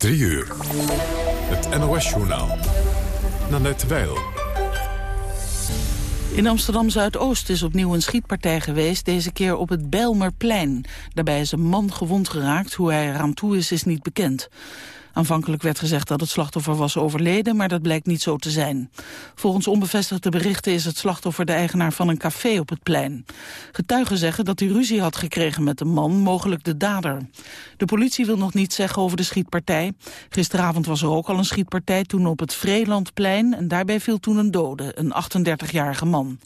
3 uur. Het NOS-journaal. Nanette Weil. In Amsterdam-Zuidoost is opnieuw een schietpartij geweest, deze keer op het Bijlmerplein. Daarbij is een man gewond geraakt, hoe hij eraan toe is, is niet bekend. Aanvankelijk werd gezegd dat het slachtoffer was overleden, maar dat blijkt niet zo te zijn. Volgens onbevestigde berichten is het slachtoffer de eigenaar van een café op het plein. Getuigen zeggen dat hij ruzie had gekregen met de man, mogelijk de dader. De politie wil nog niets zeggen over de schietpartij. Gisteravond was er ook al een schietpartij, toen op het Vreelandplein, en daarbij viel toen een dode, een 38-jarige man.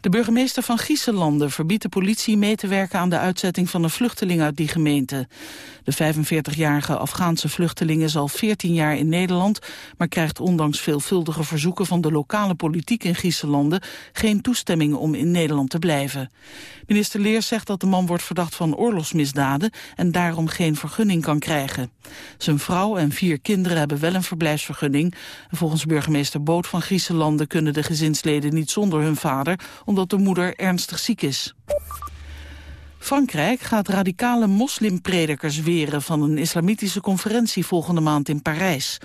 De burgemeester van Gieselanden verbiedt de politie mee te werken aan de uitzetting van een vluchteling uit die gemeente. De 45-jarige Afghaanse vluchteling is al 14 jaar in Nederland, maar krijgt ondanks veelvuldige verzoeken van de lokale politiek in Gieselanden geen toestemming om in Nederland te blijven. Minister Leers zegt dat de man wordt verdacht van oorlogsmisdaden en daarom geen vergunning kan krijgen. Zijn vrouw en vier kinderen hebben wel een verblijfsvergunning. Volgens burgemeester Boot van Griezenlanden kunnen de gezinsleden niet zonder hun vader, omdat de moeder ernstig ziek is. Frankrijk gaat radicale moslimpredikers weren van een islamitische conferentie volgende maand in Parijs.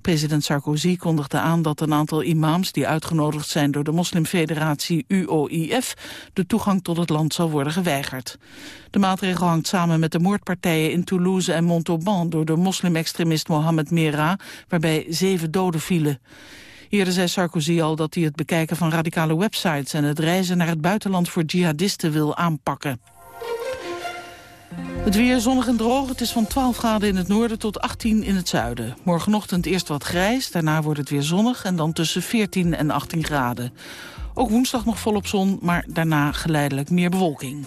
President Sarkozy kondigde aan dat een aantal imams die uitgenodigd zijn door de moslimfederatie UOIF de toegang tot het land zal worden geweigerd. De maatregel hangt samen met de moordpartijen in Toulouse en Montauban door de moslimextremist Mohamed Merah, waarbij zeven doden vielen. Eerder zei Sarkozy al dat hij het bekijken van radicale websites en het reizen naar het buitenland voor jihadisten wil aanpakken. Het weer zonnig en droog. Het is van 12 graden in het noorden tot 18 in het zuiden. Morgenochtend eerst wat grijs, daarna wordt het weer zonnig... en dan tussen 14 en 18 graden. Ook woensdag nog volop zon, maar daarna geleidelijk meer bewolking.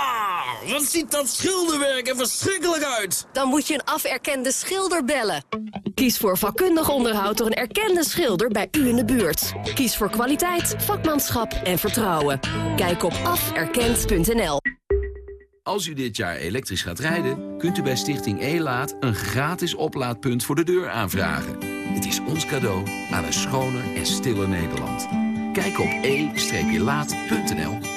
wat ziet dat schilderwerk er verschrikkelijk uit! Dan moet je een aferkende schilder bellen. Kies voor vakkundig onderhoud door een erkende schilder bij u in de buurt. Kies voor kwaliteit, vakmanschap en vertrouwen. Kijk op aferkend.nl. Als u dit jaar elektrisch gaat rijden, kunt u bij Stichting E-Laat een gratis oplaadpunt voor de deur aanvragen. Het is ons cadeau aan een schoner en stiller Nederland. Kijk op e-laat.nl.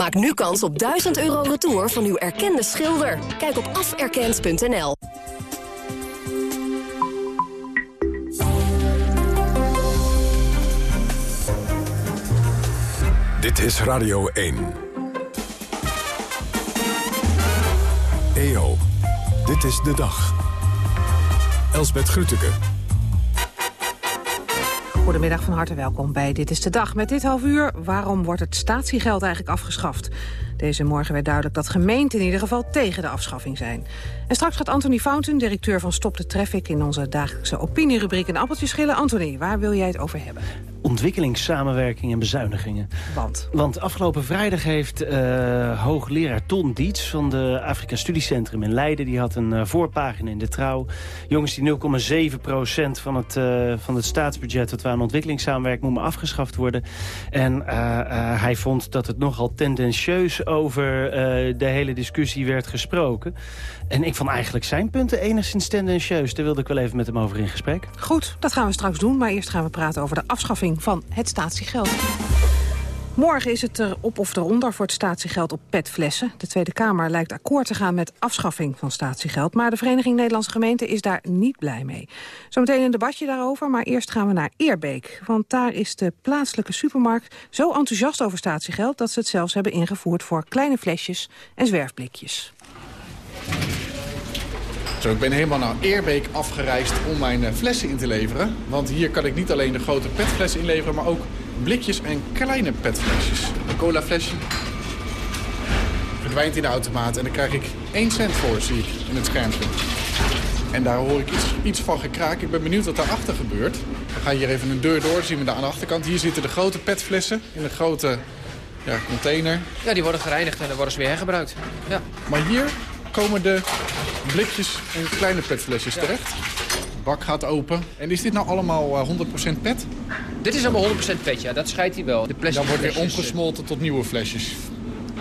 Maak nu kans op 1000 euro retour van uw erkende schilder. Kijk op aferkend.nl. Dit is Radio 1. EO, dit is de dag. Elsbeth Grütke. Goedemiddag, van harte welkom bij Dit is de Dag. Met dit half uur, waarom wordt het statiegeld eigenlijk afgeschaft? Deze morgen werd duidelijk dat gemeenten in ieder geval tegen de afschaffing zijn. En straks gaat Anthony Fountain, directeur van Stop de Traffic... in onze dagelijkse opinierubriek een appeltje schillen. Anthony, waar wil jij het over hebben? Ontwikkelingssamenwerking en bezuinigingen. Want? Want afgelopen vrijdag heeft uh, hoogleraar Ton Dietz... van de Afrika Studiecentrum in Leiden... die had een uh, voorpagina in de Trouw. Jongens, die 0,7% van, het, uh, van het staatsbudget... dat we aan ontwikkelingssamenwerking moeten afgeschaft worden. En hij vond dat het nogal tendentieus over de hele discussie werd gesproken. En ik vond eigenlijk zijn punten enigszins tendentieus. Daar wilde ik wel even met hem over in gesprek. Goed, dat gaan we straks doen. Maar eerst gaan we praten over de afschaffing van het statiegeld. Morgen is het er op of eronder voor het statiegeld op petflessen. De Tweede Kamer lijkt akkoord te gaan met afschaffing van statiegeld. Maar de Vereniging Nederlandse Gemeenten is daar niet blij mee. Zometeen een debatje daarover, maar eerst gaan we naar Eerbeek. Want daar is de plaatselijke supermarkt zo enthousiast over statiegeld... dat ze het zelfs hebben ingevoerd voor kleine flesjes en zwerfblikjes. Zo, ik ben helemaal naar Eerbeek afgereisd om mijn eh, flessen in te leveren. Want hier kan ik niet alleen de grote petflessen inleveren, maar ook blikjes en kleine petflesjes. Een colaflesje verdwijnt in de automaat en daar krijg ik 1 cent voor, zie ik in het schermpje. En daar hoor ik iets, iets van gekraak. Ik ben benieuwd wat daarachter gebeurt. We gaan hier even een deur door, zien we daar aan de achterkant. Hier zitten de grote petflessen in een grote ja, container. Ja, die worden gereinigd en dan worden ze weer hergebruikt. Ja. Maar hier komen de blikjes en kleine petflesjes terecht. De bak gaat open. En is dit nou allemaal uh, 100% pet? Dit is allemaal 100% pet, ja. Dat scheidt hij wel. De plastic Dan wordt weer omgesmolten tot nieuwe flesjes.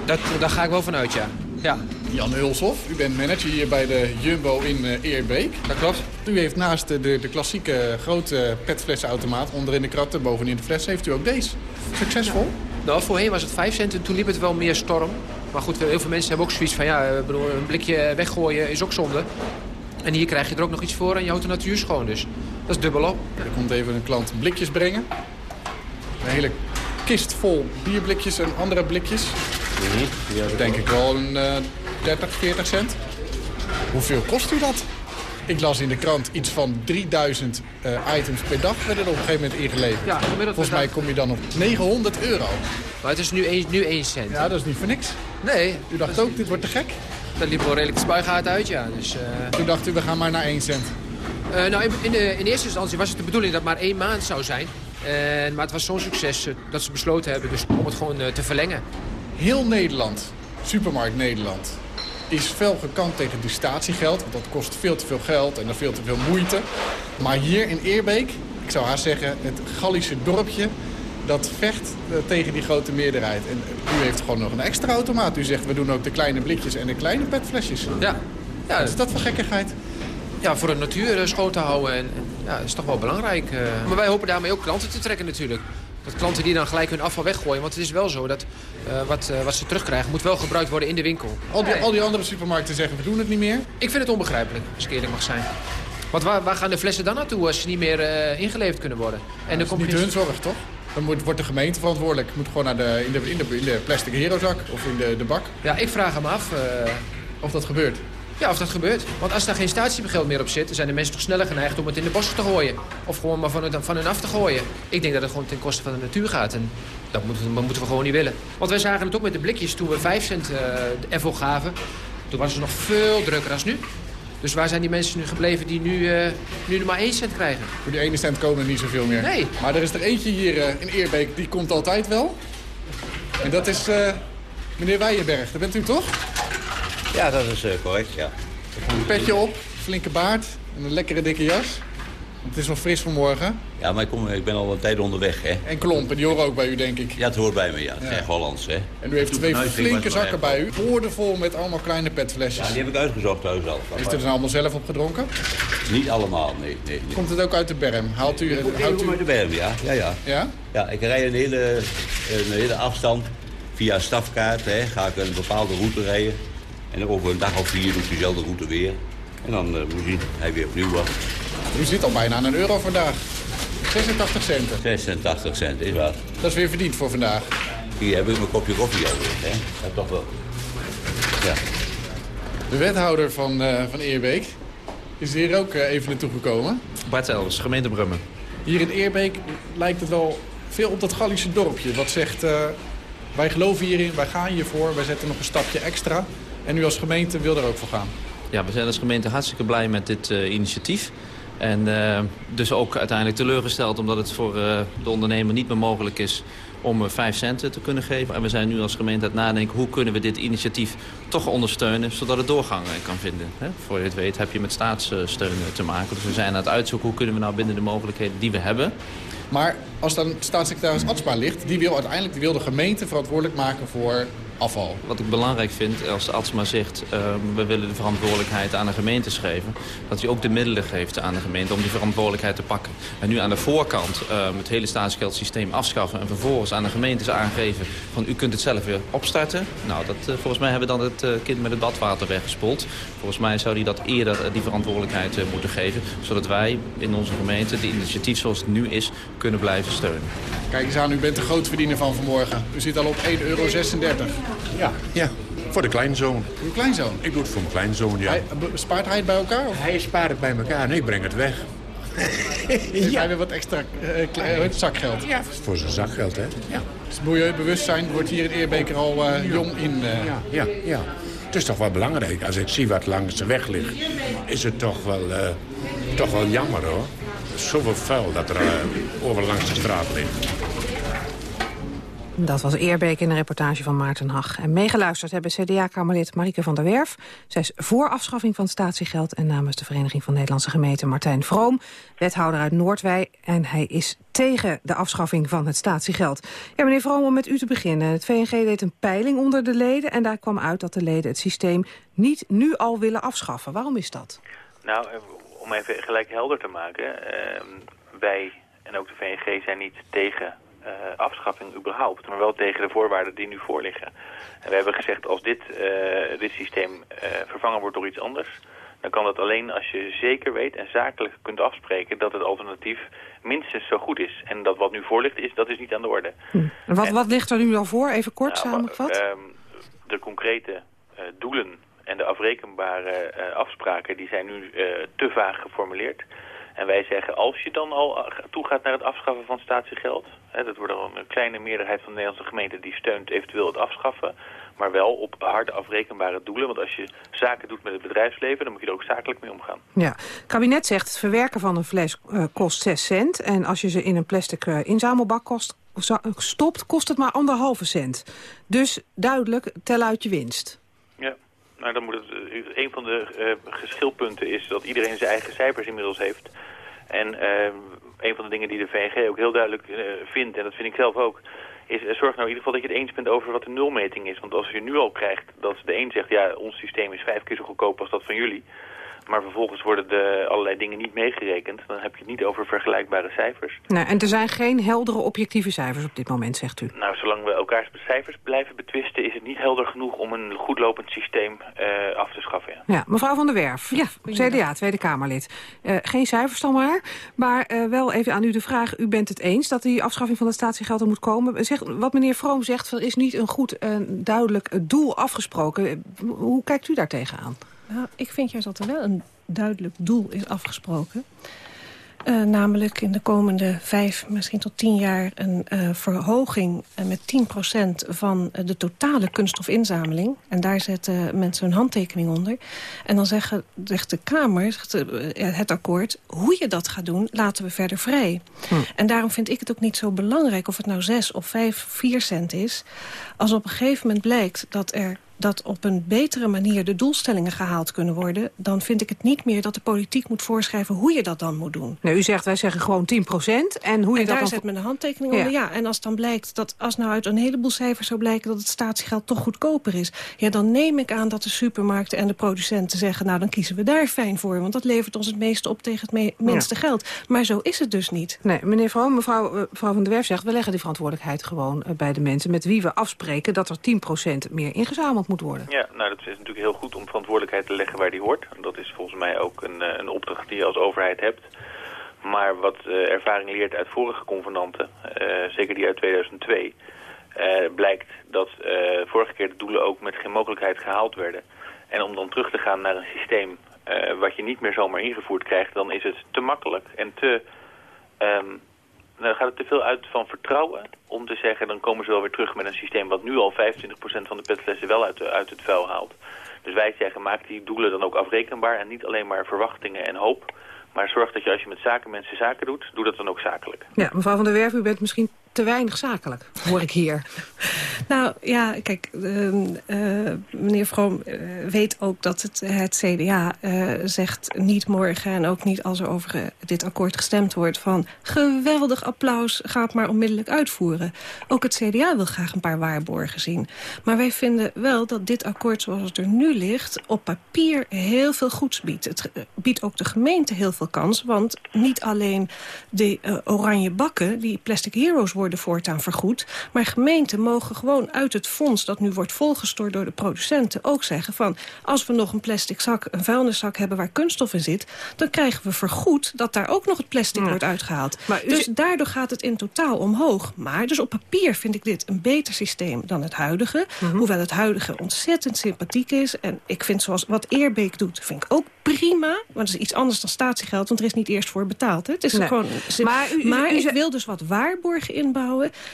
Dat, daar ga ik wel van uit, ja. ja. Jan Hulshoff, u bent manager hier bij de Jumbo in uh, Eerbeek. Dat klopt. U heeft naast de, de, klassieke grote petflessenautomaat... onderin de kratten, bovenin de fles, heeft u ook deze. Succesvol? Nou, voorheen was het 5 cent en toen liep het wel meer storm. Maar goed, heel veel mensen hebben ook zoiets van... ja, ik bedoel, een blikje weggooien is ook zonde. En hier krijg je er ook nog iets voor en je houdt de natuur schoon. Dus dat is dubbel op. Er komt even een klant blikjes brengen. Een hele kist vol bierblikjes en andere blikjes. Ja, denk ik wel een uh, 30, 40 cent. Hoeveel kost u dat? Ik las in de krant iets van 3000 uh, items per dag werden er op een gegeven moment ingeleverd. Ja, Volgens mij kom je dan op 900 euro. Maar het is nu 1, nu 1 cent. Ja, dat is niet voor niks. Nee. U dacht ook, dit wordt te gek? Dat liep wel redelijk de spuigaat uit, ja. Dus, uh... Toen dacht u, we gaan maar naar 1 cent. Uh, nou, in, in, de, in eerste instantie was het de bedoeling dat het maar één maand zou zijn. Uh, maar het was zo'n succes dat ze besloten hebben dus om het gewoon te verlengen. Heel Nederland, supermarkt Nederland, is fel gekant tegen het statiegeld. Want dat kost veel te veel geld en dan veel te veel moeite. Maar hier in Eerbeek, ik zou haast zeggen, het Gallische dorpje... dat vecht uh, tegen die grote meerderheid. En u heeft gewoon nog een extra automaat. U zegt, we doen ook de kleine blikjes en de kleine petflesjes. Ja. ja. Wat is dat voor gekkigheid? Ja, voor de natuur schoon te houden. En, ja, dat is toch wel belangrijk. Maar wij hopen daarmee ook klanten te trekken natuurlijk. Dat klanten die dan gelijk hun afval weggooien. Want het is wel zo dat uh, wat, uh, wat ze terugkrijgen moet wel gebruikt worden in de winkel. Al die, al die andere supermarkten zeggen we doen het niet meer? Ik vind het onbegrijpelijk, als ik eerlijk mag zijn. Want waar, waar gaan de flessen dan naartoe als ze niet meer uh, ingeleverd kunnen worden? En ja, dat is niet hun zorg, toch? Dan wordt de gemeente verantwoordelijk. moet gewoon naar de, in, de, in, de, plastic herozak of in de, de bak. Ja, ik vraag hem af of dat gebeurt. Ja, of dat gebeurt. Want als daar geen statiegeld meer op zit... zijn de mensen toch sneller geneigd om het in de bossen te gooien. Of gewoon maar van, het, van hun af te gooien. Ik denk dat het gewoon ten koste van de natuur gaat. En dat moeten, moeten we gewoon niet willen. Want wij zagen het ook met de blikjes toen we 5 cent uh, ervoor gaven. Toen was het nog veel drukker als nu. Dus waar zijn die mensen nu gebleven die nu, uh, nu maar 1 cent krijgen? Voor die 1 cent komen er niet zoveel meer. Nee. Maar er is er eentje hier uh, in Eerbeek, die komt altijd wel. En dat is meneer Weijenberg. Dat bent u toch? Ja, dat is uh, correct, ja. Een petje op, flinke baard en een lekkere dikke jas. Het is nog fris vanmorgen. Ja, maar ik, kom, ik ben al een tijd onderweg, hè. En klompen, die horen ook bij u, denk ik. Ja, het hoort bij me, ja. Het is echt Hollands, hè. En u heeft twee flinke zakken bij u. Boordevol met allemaal kleine petflesjes. Ja, die heb ik uitgezocht thuis al. Is het er allemaal zelf op gedronken? Niet allemaal, nee. nee, nee. Komt het ook uit de berm? Haalt u... Ik houdt u... uit de berm, ja. Ja, ja. Ja? Ja, ik rij een hele, een hele afstand via stafkaart, hè. Ga ik een bepaalde route rijden. En over een dag of vier doet diezelfde route weer. En dan uh, moet je hij weer opnieuw wat. U zit al bijna aan een euro vandaag. 86 centen. 86 cent, is wat. Dat is weer verdiend voor vandaag. Hier heb ik mijn kopje koffie alweer, hè? Dat toch wel. Ja. De wethouder van, uh, van Eerbeek is hier ook uh, even naartoe gekomen. Bart Elders, gemeente Brummen. Hier in Eerbeek lijkt het wel veel op dat Gallische dorpje. Wat zegt, uh, wij geloven hierin, wij gaan hiervoor, wij zetten nog een stapje extra. En u als gemeente wil er ook voor gaan? Ja, we zijn als gemeente hartstikke blij met dit uh, initiatief. En uh, dus ook uiteindelijk teleurgesteld omdat het voor uh, de ondernemer niet meer mogelijk is om 5 centen te kunnen geven. En we zijn nu als gemeente aan het nadenken hoe kunnen we dit initiatief toch ondersteunen... zodat het doorgang kan vinden. Voor je het weet heb je met staatssteun te maken. Dus we zijn aan het uitzoeken hoe kunnen we nou binnen de mogelijkheden die we hebben... Maar als dan staatssecretaris Atsma ligt, die wil uiteindelijk die wil de gemeente verantwoordelijk maken voor afval. Wat ik belangrijk vind, als Atsma zegt... Uh, we willen de verantwoordelijkheid aan de gemeentes geven... dat hij ook de middelen geeft aan de gemeente om die verantwoordelijkheid te pakken. En nu aan de voorkant uh, het hele staatsgeldsysteem afschaffen... en vervolgens aan de gemeentes aangeven van u kunt het zelf weer opstarten. Nou, dat, uh, volgens mij hebben we dan het uh, kind met het badwater weggespoeld. Volgens mij zou hij dat eerder die verantwoordelijkheid moeten geven... zodat wij in onze gemeente de initiatief zoals het nu is kunnen blijven steunen. Kijk eens aan, u bent de grootverdiener van vanmorgen. U zit al op 1,36 euro. Ja, ja. Voor de kleinzoon. Uw kleinzoon? Ik doe het voor mijn kleinzoon, ja. Hij, spaart hij het bij elkaar? Of? Hij spaart het bij elkaar. Nee, ik breng het weg. dus ja. hij weer wat extra uh, zakgeld? Ja, voor zijn zakgeld, hè. Ja. Dus het milieubewustzijn wordt hier in Eerbeker al uh, ja. jong in... Uh... Ja, ja, ja. Het is toch wel belangrijk. Als ik zie wat langs de weg ligt, is het toch wel, uh, toch wel jammer, hoor. Zoveel vuil dat er uh, over langs de straat ligt. Dat was Eerbeek in een reportage van Maarten Hag. En meegeluisterd hebben CDA-kamerlid Marieke van der Werf. Zij is voor afschaffing van statiegeld... en namens de Vereniging van Nederlandse Gemeenten Martijn Vroom... wethouder uit Noordwijk. En hij is tegen de afschaffing van het statiegeld. Ja, meneer Vroom, om met u te beginnen. Het VNG deed een peiling onder de leden... en daar kwam uit dat de leden het systeem niet nu al willen afschaffen. Waarom is dat? Nou, om even gelijk helder te maken... Uh, wij en ook de VNG zijn niet tegen uh, afschaffing überhaupt, maar wel tegen de voorwaarden die nu voorliggen. En we hebben gezegd, als dit, uh, dit systeem uh, vervangen wordt door iets anders, dan kan dat alleen als je zeker weet en zakelijk kunt afspreken dat het alternatief minstens zo goed is. En dat wat nu voor ligt, is, dat is niet aan de orde. Hm. En wat, en, wat ligt er nu al voor? Even kort nou, samengevat. Uh, de concrete doelen en de afrekenbare afspraken, die zijn nu te vaag geformuleerd. En wij zeggen, als je dan al toegaat naar het afschaffen van statiegeld... Hè, dat wordt al een kleine meerderheid van de Nederlandse gemeenten die steunt eventueel het afschaffen... maar wel op harde afrekenbare doelen. Want als je zaken doet met het bedrijfsleven, dan moet je er ook zakelijk mee omgaan. Ja, het kabinet zegt het verwerken van een fles kost 6 cent... en als je ze in een plastic inzamelbak kost, stopt, kost het maar anderhalve cent. Dus duidelijk, tel uit je winst. Nou, dan moet het, een van de uh, geschilpunten is dat iedereen zijn eigen cijfers inmiddels heeft. En uh, een van de dingen die de VNG ook heel duidelijk vindt, en dat vind ik zelf ook, is zorg nou in ieder geval dat je het eens bent over wat de nulmeting is. Want als je nu al krijgt dat de een zegt, ja, ons systeem is vijf keer zo goedkoop als dat van jullie maar vervolgens worden de allerlei dingen niet meegerekend. Dan heb je het niet over vergelijkbare cijfers. Nou, en er zijn geen heldere objectieve cijfers op dit moment, zegt u? Nou, zolang we elkaars cijfers blijven betwisten... is het niet helder genoeg om een goedlopend systeem uh, af te schaffen. Ja. ja. mevrouw Van der Werf, ja, CDA, Tweede Kamerlid. Uh, geen cijfers dan maar, maar uh, wel even aan u de vraag... u bent het eens dat die afschaffing van het statiegeld er moet komen. Zeg, wat meneer Vroom zegt, er is niet een goed duidelijk doel afgesproken. Hoe kijkt u daar tegenaan? Nou, ik vind juist dat er wel een duidelijk doel is afgesproken. Uh, namelijk in de komende vijf, misschien tot tien jaar... een uh, verhoging uh, met 10% van de totale kunststofinzameling. En daar zetten mensen hun handtekening onder. En dan zeggen, zegt de Kamer, zegt het akkoord... hoe je dat gaat doen, laten we verder vrij. Hm. En daarom vind ik het ook niet zo belangrijk... of het nou 6 of 5, 4 cent is. Als op een gegeven moment blijkt dat er dat op een betere manier de doelstellingen gehaald kunnen worden... dan vind ik het niet meer dat de politiek moet voorschrijven hoe je dat dan moet doen. Nou, u zegt, wij zeggen gewoon 10% en hoe je en dat daar zet men een handtekening onder, ja. En als dan blijkt dat, als nou uit een heleboel cijfers zou blijken... dat het statiegeld toch goedkoper is... ja, dan neem ik aan dat de supermarkten en de producenten zeggen... nou, dan kiezen we daar fijn voor, want dat levert ons het meeste op tegen het me minste ja. geld. Maar zo is het dus niet. Nee, meneer Vroom, mevrouw, mevrouw van der Werf zegt... we leggen die verantwoordelijkheid gewoon uh, bij de mensen... met wie we afspreken dat er 10% meer ingezameld moet worden. Ja, nou dat is natuurlijk heel goed om verantwoordelijkheid te leggen waar die hoort. Dat is volgens mij ook een, een opdracht die je als overheid hebt. Maar wat uh, ervaring leert uit vorige convenanten, uh, zeker die uit 2002... Uh, blijkt dat vorige keer de doelen ook met geen mogelijkheid gehaald werden. En om dan terug te gaan naar een systeem wat je niet meer zomaar ingevoerd krijgt... dan is het te makkelijk en te... Um, dan gaat het te veel uit van vertrouwen om te zeggen... dan komen ze wel weer terug met een systeem wat nu al 25% van de petflessen wel uit, uit het vuil haalt. Dus wij zeggen, maak die doelen dan ook afrekenbaar... en niet alleen maar verwachtingen en hoop... maar zorg dat je als je met zakenmensen zaken doet, doe dat dan ook zakelijk. Ja, mevrouw van der Werf, u bent misschien te weinig zakelijk, hoor ik hier. nou ja, kijk, uh, uh, meneer Vroom uh, weet ook dat het, het CDA zegt niet morgen... en ook niet als er over dit akkoord gestemd wordt... van geweldig applaus, ga het maar onmiddellijk uitvoeren. Ook het CDA wil graag een paar waarborgen zien. Maar wij vinden wel dat dit akkoord zoals het er nu ligt... op papier heel veel goeds biedt. Het biedt ook de gemeente heel veel kans, want niet alleen de oranje bakken... die plastic heroes worden voortaan vergoed. Maar gemeenten mogen gewoon uit het fonds dat nu wordt volgestort door de producenten... ook zeggen van als we nog een plastic zak, een vuilniszak hebben waar kunststof in zit... dan krijgen we vergoed dat daar ook nog het plastic ja. wordt uitgehaald. Maar dus daardoor gaat het in totaal omhoog. Maar dus op papier vind ik dit een beter systeem dan het huidige. Mm -hmm. Hoewel het huidige ontzettend sympathiek is. En ik vind zoals wat Eerbeek doet, vind ik ook prima. Maar dat is iets anders dan statiegeld, want er is niet eerst voor betaald. Hè? Het is nee. gewoon, maar u, u, maar u, ik wil dus wat waarborgen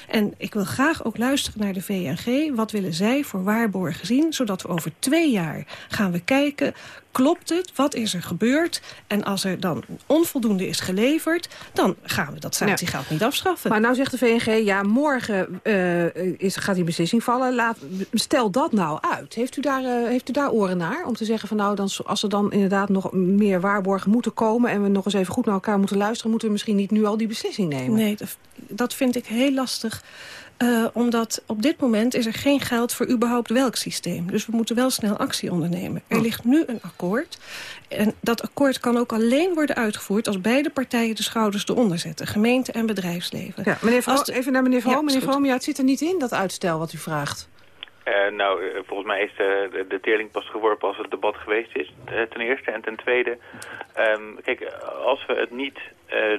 En ik wil graag ook luisteren naar de VNG. Wat willen zij voor waarborgen zien? Zodat we over twee jaar gaan we kijken klopt het? Wat is er gebeurd? En als er dan onvoldoende is geleverd... dan gaan we dat statiegeld niet afschaffen. Maar nou zegt de VNG, ja, morgen uh, is, gaat die beslissing vallen. Laat, stel dat nou uit. Heeft u, daar, uh, heeft u daar oren naar? Om te zeggen van nou, dan, als er dan inderdaad nog meer waarborgen moeten komen... en we nog eens even goed naar elkaar moeten luisteren... moeten we misschien niet nu al die beslissing nemen. Nee, dat vind ik heel lastig. Uh, omdat op dit moment is er geen geld voor überhaupt welk systeem. Dus we moeten wel snel actie ondernemen. Er oh. ligt nu een akkoord. En dat akkoord kan ook alleen worden uitgevoerd... als beide partijen de schouders eronder zetten. Gemeente en bedrijfsleven. Ja, meneer Vro, even naar meneer Vroom. Ja, meneer Vroom, ja, het zit er niet in, dat uitstel wat u vraagt. Uh, nou, uh, volgens mij is de, de, de teerling pas geworpen als het debat geweest is, ten eerste. En ten tweede, um, kijk, als we het niet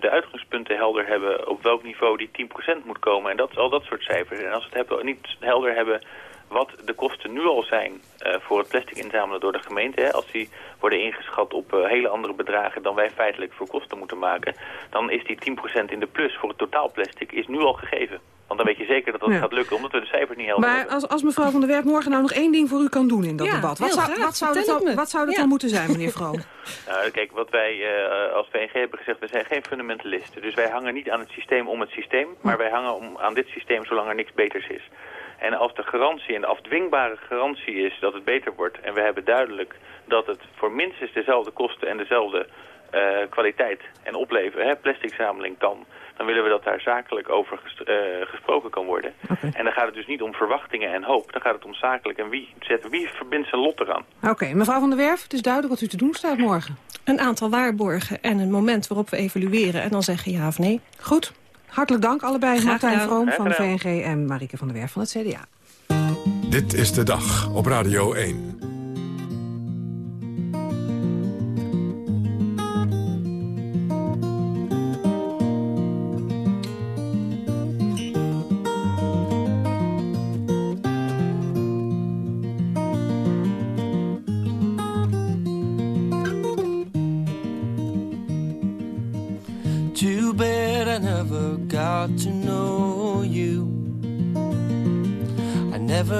de uitgangspunten helder hebben op welk niveau die 10% moet komen. En dat, al dat soort cijfers. En als we het hebben, niet helder hebben wat de kosten nu al zijn voor het plastic inzamelen door de gemeente. Hè, als die worden ingeschat op hele andere bedragen dan wij feitelijk voor kosten moeten maken. Dan is die 10% in de plus voor het totaal plastic is nu al gegeven. Want dan weet je zeker dat dat gaat lukken, omdat we de cijfers niet helder maar hebben. Maar als, als mevrouw van der Werf morgen nou nog één ding voor u kan doen in dat debat. Wat zou, wat zou, dat, dan, wat zou dat dan moeten zijn, meneer Vroom? nou, kijk, wat wij uh, als VNG hebben gezegd, we zijn geen fundamentalisten. Dus wij hangen niet aan het systeem om het systeem, maar wij hangen om, aan dit systeem zolang er niks beters is. En als de garantie en de afdwingbare garantie is dat het beter wordt... en we hebben duidelijk dat het voor minstens dezelfde kosten en dezelfde uh, kwaliteit en opleveren, hè, plasticzameling kan dan willen we dat daar zakelijk over uh, gesproken kan worden. Okay. En dan gaat het dus niet om verwachtingen en hoop. Dan gaat het om zakelijk en wie, zet, wie verbindt zijn lot eraan. Oké, mevrouw van der Werf, het is duidelijk wat u te doen staat morgen. Een aantal waarborgen en een moment waarop we evalueren en dan zeggen ja of nee. Goed, hartelijk dank allebei. Graag Martijn Vroom van de VNG en Marike van der Werf van het CDA. Dit is de dag op Radio 1.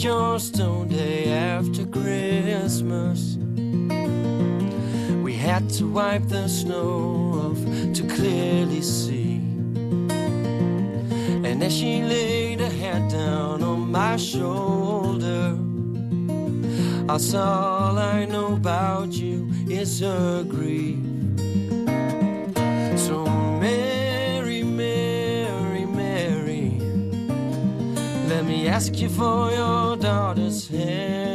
Johnstone day after Christmas. We had to wipe the snow off to clearly see. And as she laid her head down on my shoulder, saw all I know about you is her grief. So, ask you for your daughter's hand.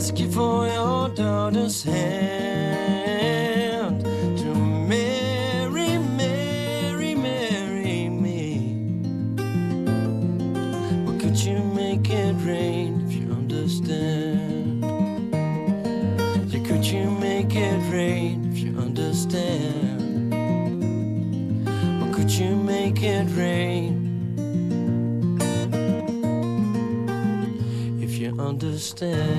ask you for your daughter's hand to marry, marry, marry me. Well, could you make it rain if you understand? Yeah, could you make it rain if you understand? Well, could you make it rain? understand.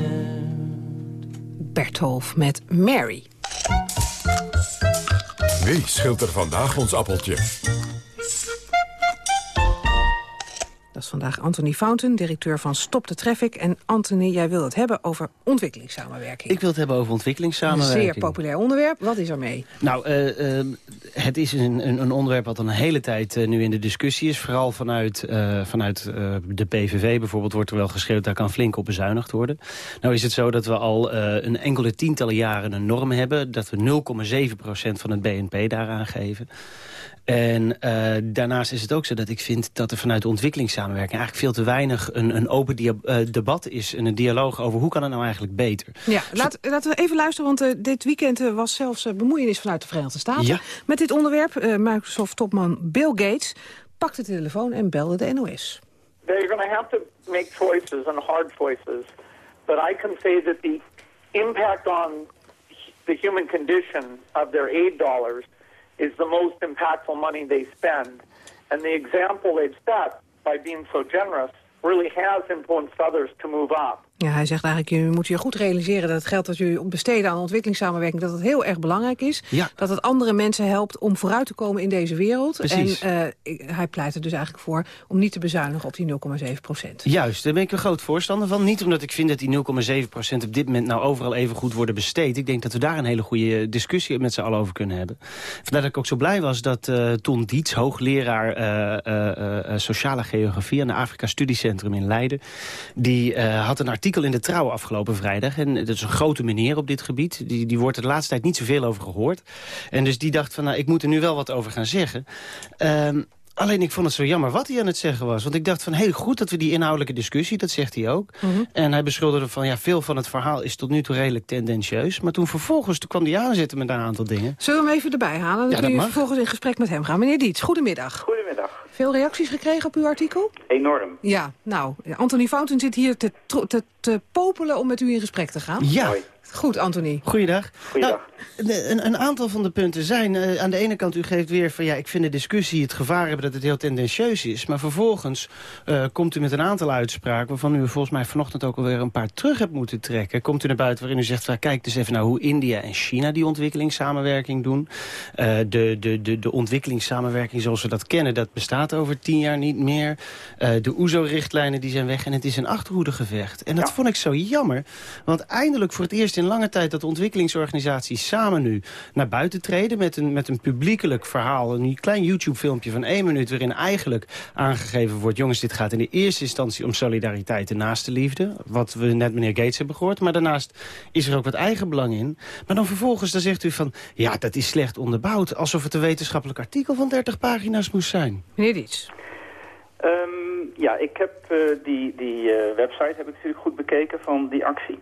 Bertolf met Mary. Wie scheelt er vandaag ons appeltje? Vandaag Anthony Fountain, directeur van Stop the Traffic. En Anthony, jij wil het hebben over ontwikkelingssamenwerking. Ik wil het hebben over Een ontwikkelingssamenwerking. zeer populair onderwerp. Wat is er mee? Nou, eh, eh, het is een, een, een onderwerp wat al een hele tijd eh, nu in de discussie is. Vooral vanuit, vanuit de PVV bijvoorbeeld wordt er wel geschreeuwd... daar kan flink op bezuinigd worden. Nou is het zo dat we al een enkele tientallen jaren een norm hebben... dat we 0,7% van het BNP daaraan geven. En eh, daarnaast is het ook zo dat ik vind dat er vanuit de ontwikkelingssamenwerking... eigenlijk veel te weinig een, een open dia- eh, debat is... en een dialoog over hoe kan het nou eigenlijk beter. Ja, laat, laten we even luisteren, want eh, dit weekend was zelfs bemoeienis vanuit de Verenigde Staten. Ja. Met dit onderwerp, eh, Microsoft-topman Bill Gates pakte de telefoon en belde de NOS. They're going to have to make choices and hard choices. But I can say that the impact on the human condition of their aid dollars is the most impactful money they spend. And the example they've set by being so generous really has influenced others to move up. Ja, hij zegt eigenlijk, je moet je goed realiseren dat het geld dat jullie besteden aan ontwikkelingssamenwerking, dat het heel erg belangrijk is. Ja. Dat het andere mensen helpt om vooruit te komen in deze wereld. Precies. En eh, hij pleit er dus eigenlijk voor om niet te bezuinigen op die 0,7 procent. Juist, daar ben ik een groot voorstander van. Niet omdat ik vind dat die 0,7% op dit moment nou overal even goed worden besteed. Ik denk dat we daar een hele goede discussie met z'n allen over kunnen hebben. Vandaar dat ik ook zo blij was dat eh Ton Dietz, hoogleraar eh, sociale geografie aan de Afrika Studiecentrum in Leiden, die had een artikel in de Trouw afgelopen vrijdag. En dat is een grote meneer op dit gebied. Die, die wordt de laatste tijd niet zoveel over gehoord. En dus die dacht van, nou, ik moet er nu wel wat over gaan zeggen. Ehm, Alleen ik vond het zo jammer wat hij aan het zeggen was. Want ik dacht van, heel goed dat we die inhoudelijke discussie, dat zegt hij ook. En hij beschuldigde van, ja, veel van het verhaal is tot nu toe redelijk tendentieus. Maar toen vervolgens toen kwam hij aanzetten met een aantal dingen. Zullen we hem even erbij halen? Dan Ja, kun dat mag. vervolgens in gesprek met hem gaan. Meneer Dietz, goedemiddag. Goedemiddag. Veel reacties gekregen op uw artikel? Enorm. Ja, nou, Anthony Fountain zit hier te, tro- te, te popelen om met u in gesprek te gaan. Ja. Goed, Anthony. Goeiedag. Goeiedag. Nou, de- een, een aantal van de punten zijn... eh, aan de ene kant, u geeft weer van... ja, ik vind de discussie het gevaar hebben dat het heel tendentieus is. Maar vervolgens eh, komt u met een aantal uitspraken... waarvan u volgens mij vanochtend ook alweer een paar terug hebt moeten trekken. Komt u naar buiten waarin u zegt... van, kijk dus even naar hoe India en China die ontwikkelingssamenwerking doen. Eh, de, de, de, de ontwikkelingssamenwerking zoals we dat kennen... dat bestaat over tien jaar niet meer. Eh, de OESO-richtlijnen die zijn weg en het is een achterhoedegevecht. En dat vond ik zo jammer. Want eindelijk voor het eerst in lange tijd... dat de ontwikkelingsorganisaties samen nu naar buiten treden... met een, met een publiekelijk verhaal. Een klein YouTube-filmpje van één minuut... waarin eigenlijk aangegeven wordt... jongens, dit gaat in de eerste instantie om solidariteit en naaste liefde. Wat we net meneer Gates hebben gehoord. Maar daarnaast is er ook wat eigen belang in. Maar dan vervolgens dan zegt u van... ja, dat is slecht onderbouwd. Alsof het een wetenschappelijk artikel van 30 pagina's moest zijn. Meneer Dietz. Ehm, ja, ik heb eh, die, die eh, website heb ik natuurlijk goed bekeken van die actie.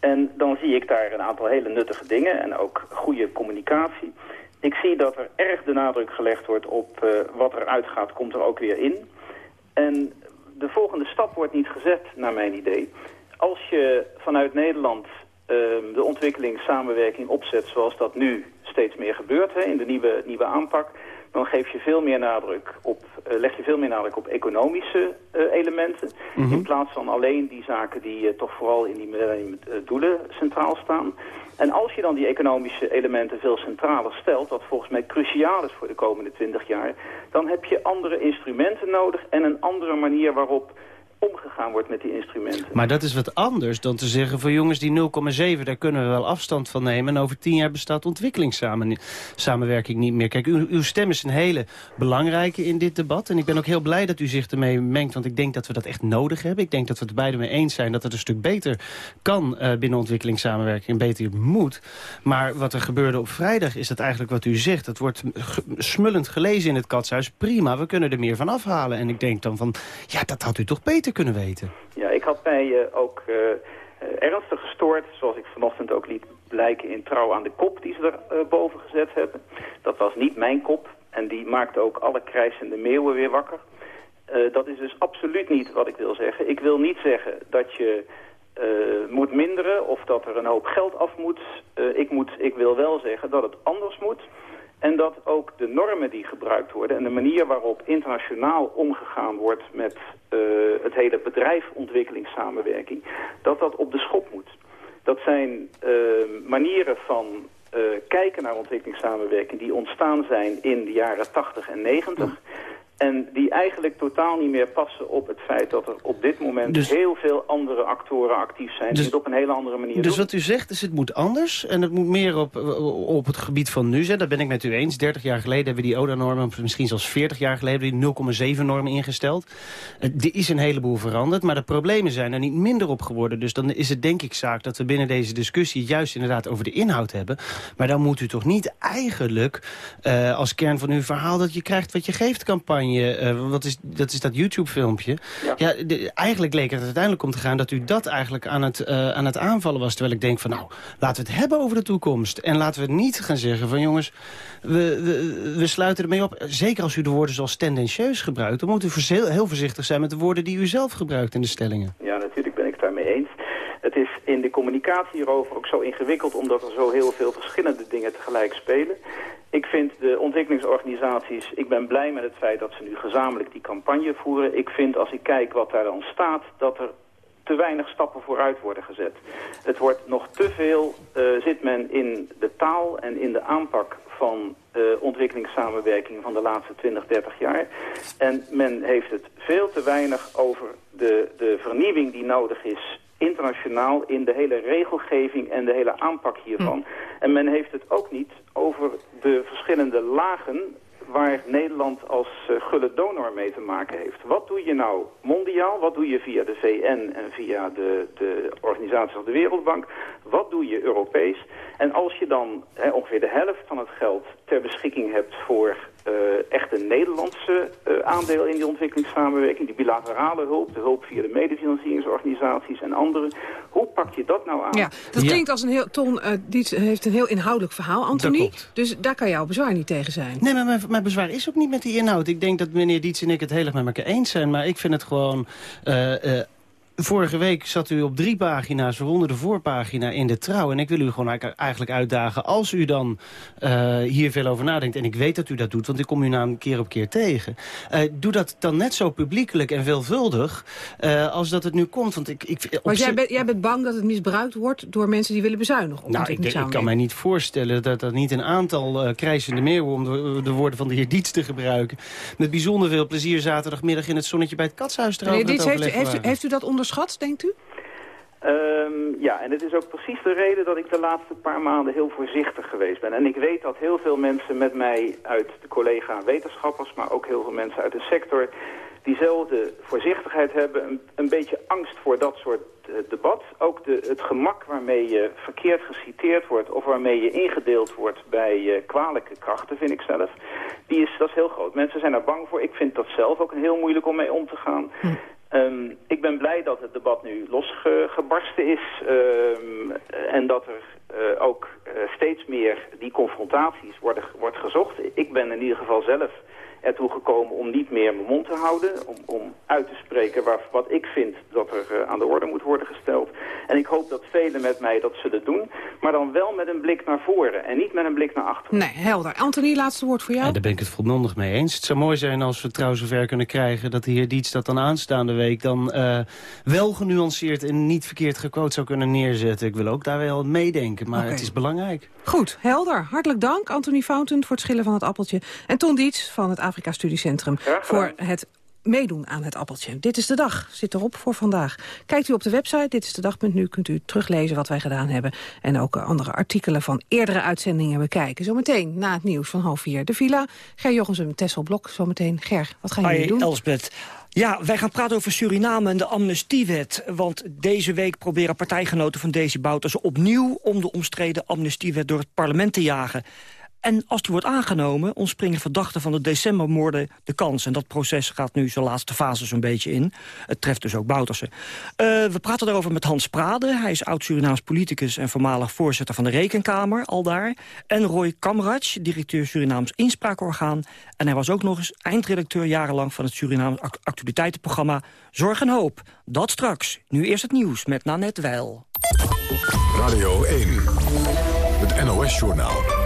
En dan zie ik daar een aantal hele nuttige dingen en ook goede communicatie. Ik zie dat er erg de nadruk gelegd wordt op eh, wat er uitgaat, komt er ook weer in. En de volgende stap wordt niet gezet, naar mijn idee. Als je vanuit Nederland ehm, de ontwikkelingssamenwerking opzet zoals dat nu steeds meer gebeurt hè, in de nieuwe, nieuwe aanpak, dan geef je veel meer nadruk op, eh, leg je veel meer nadruk op economische eh, elementen. In plaats van alleen die zaken die eh, toch vooral in die doelen centraal staan. En als je dan die economische elementen veel centraler stelt, wat volgens mij cruciaal is voor de komende twintig jaar, dan heb je andere instrumenten nodig en een andere manier waarop omgegaan wordt met die instrumenten. Maar dat is wat anders dan te zeggen van jongens die 0,7 daar kunnen we wel afstand van nemen. En over tien jaar bestaat ontwikkelingssamenwerking niet meer. Kijk, uw, uw stem is een hele belangrijke in dit debat. En ik ben ook heel blij dat u zich ermee mengt. Want ik denk dat we dat echt nodig hebben. Ik denk dat we het beide mee eens zijn dat het een stuk beter kan eh, binnen ontwikkelingssamenwerking. En beter moet. Maar wat er gebeurde op vrijdag is dat eigenlijk wat u zegt. Het wordt smullend gelezen in het katshuis. Prima, we kunnen er meer van afhalen. En ik denk dan van, ja, dat had u toch beter kunnen weten. Ja, ik had mij eh, ook eh, eh, ernstig gestoord, zoals ik vanochtend ook liet blijken in trouw aan de kop die ze er boven gezet hebben. Dat was niet mijn kop en die maakte ook alle krijsende meeuwen weer wakker. Dat is dus absoluut niet wat ik wil zeggen. Ik wil niet zeggen dat je moet minderen of dat er een hoop geld af moet. Ik, moet. ik wil wel zeggen dat het anders moet. En dat ook de normen die gebruikt worden en de manier waarop internationaal omgegaan wordt met uh, het hele bedrijf ontwikkelingssamenwerking, dat dat op de schop moet. Dat zijn uh, manieren van uh, kijken naar ontwikkelingssamenwerking die ontstaan zijn in de jaren 80 en 90. En die eigenlijk totaal niet meer passen op het feit dat er op dit moment Dus- heel veel andere actoren actief zijn die Dus- het op een hele andere manier Dus doen. wat u zegt is het moet anders en het moet meer op, op het gebied van nu zijn. Daar ben ik met u eens. 30 jaar geleden hebben we die ODA-normen, misschien zelfs 40 jaar geleden, die 0,7-norm ingesteld. Eh, Er is een heleboel veranderd, maar de problemen zijn er niet minder op geworden. Dus dan is het denk ik zaak dat we binnen deze discussie juist inderdaad over de inhoud hebben. Maar dan moet u toch niet eigenlijk eh, als kern van uw verhaal dat je krijgt wat je geeft campagne. Eh, wat is, dat is dat YouTube-filmpje. Ja, de- eigenlijk leek het uiteindelijk om te gaan dat u dat eigenlijk aan het, eh, aan het aanvallen was. Terwijl ik denk van nou, laten we het hebben over de toekomst. En laten we niet gaan zeggen van jongens, we, we, we sluiten ermee op. Zeker als u de woorden zoals tendentieus gebruikt. Dan moet u voorze- heel voorzichtig zijn met de woorden die u zelf gebruikt in de stellingen. Ja, natuurlijk ben ik het daarmee eens. Het is in de communicatie hierover ook zo ingewikkeld... omdat er zo heel veel verschillende dingen tegelijk spelen. Ik vind de ontwikkelingsorganisaties... ik ben blij met het feit dat ze nu gezamenlijk die campagne voeren. Ik vind als ik kijk wat daar dan staat... dat er te weinig stappen vooruit worden gezet. Het wordt nog te veel, eh, zit men in de taal en in de aanpak van eh, ontwikkelingssamenwerking van de laatste 20, 30 jaar. En men heeft het veel te weinig over de, de vernieuwing die nodig is internationaal in de hele regelgeving en de hele aanpak hiervan. En men heeft het ook niet over de verschillende lagen waar Nederland als eh, gulle donor mee te maken heeft. Wat doe je nou mondiaal? Wat doe je via de VN en via de, de organisaties als de Wereldbank? Wat doe je Europees? En als je dan hè, ongeveer de helft van het geld ter beschikking hebt voor eh, echt een Nederlandse eh, aandeel in die ontwikkelingssamenwerking, die bilaterale hulp, de hulp via de medefinancieringsorganisaties en anderen, hoe pak je dat nou aan? Ja, dat klinkt als een heel... Ton eh, Dietz heeft een heel inhoudelijk verhaal, Anthony. Dus daar kan jouw bezwaar niet tegen zijn. Nee, maar mijn, mijn bezwaar is ook niet met die inhoud. Ik denk dat meneer Dietz en ik het heel erg met elkaar eens zijn. Maar ik vind het gewoon... Vorige week zat u op drie pagina's, waaronder de voorpagina in de trouw. En ik wil u gewoon eigenlijk- uitdagen, als u dan eh, hier veel over nadenkt... en ik weet dat u dat doet, want ik kom u namelijk keer op keer tegen... eh, doe dat dan net zo publiekelijk en veelvuldig eh, als dat het nu komt. Want ik, ik, Want jij bent, jij bent bang dat het misbruikt wordt door mensen die willen bezuinigen nou, ik, kan mij niet voorstellen dat dat niet een aantal krijzende meeuwen... om de, de woorden van de heer Dietz te gebruiken... met bijzonder veel plezier zaterdagmiddag in het zonnetje bij het katshuis Meneer heeft, heeft, u, waren. heeft u dat onderschat, denkt u? Ehm, ja, en het is ook precies de reden dat ik de laatste paar maanden heel voorzichtig geweest ben. En ik weet dat heel veel mensen met mij uit de collega wetenschappers, maar ook heel veel mensen uit de sector, diezelfde voorzichtigheid hebben. Een, een beetje angst voor dat soort eh, debat. Ook de, het gemak waarmee je verkeerd geciteerd wordt of waarmee je ingedeeld wordt bij eh, kwalijke krachten, vind ik zelf. Die is, dat is heel groot. Mensen zijn er bang voor. Ik vind dat zelf ook heel moeilijk om mee om te gaan. Ehm, ik ben blij dat het debat nu losgebarsten is ehm, en dat er eh, ook eh, steeds meer die confrontaties worden, wordt gezocht. Ik ben in ieder geval zelf ertoe gekomen om niet meer mijn mond te houden, om, om uit te spreken waar, wat ik vind dat er eh, aan de orde moet worden gesteld. En ik hoop dat velen met mij dat zullen doen, maar dan wel met een blik naar voren en niet met een blik naar achteren. Nee, helder. Anthony, laatste woord voor jou. Ja, daar ben ik het volmondig mee eens. Het zou mooi zijn als we het trouw zover kunnen krijgen... dat de heer Dietz dat dan aanstaande week dan eh, wel genuanceerd... en niet verkeerd gequote zou kunnen neerzetten. Ik wil ook daar wel meedenken, maar het is belangrijk. Goed, helder. Hartelijk dank, Anthony Fountain, voor het schillen van het appeltje. En Ton Dietz van het Afrika Studiecentrum voor het meedoen aan het appeltje. Dit is de dag, zit erop voor vandaag. Kijkt u op de website ditisdedag.nu, kunt u teruglezen wat wij gedaan hebben... en ook eh, andere artikelen van eerdere uitzendingen bekijken. Zometeen, na het nieuws van half vier, de villa. Ger Jochensum, Tessel Blok, zometeen. Ger, wat gaan jullie Hi, doen? Elsbeth. Ja, wij gaan praten over Suriname en de amnestiewet. Want deze week proberen partijgenoten van Desi Bouters opnieuw... om de omstreden amnestiewet door het parlement te jagen. En als die wordt aangenomen, ontspringen verdachten van de decembermoorden de kans. En dat proces gaat nu zijn laatste fase zo'n beetje in. Het treft dus ook Boutersen. Eh, we praten daarover met Hans Prade. Hij is oud-Surinaams politicus en voormalig voorzitter van de Rekenkamer, al daar. En Roy Kamraj, directeur Surinaams Inspraakorgaan. En hij was ook nog eens eindredacteur jarenlang van het Surinaams act- actualiteitenprogramma Zorg en Hoop. Dat straks. Nu eerst het nieuws met Nanette Weil. Radio 1, het NOS-journaal.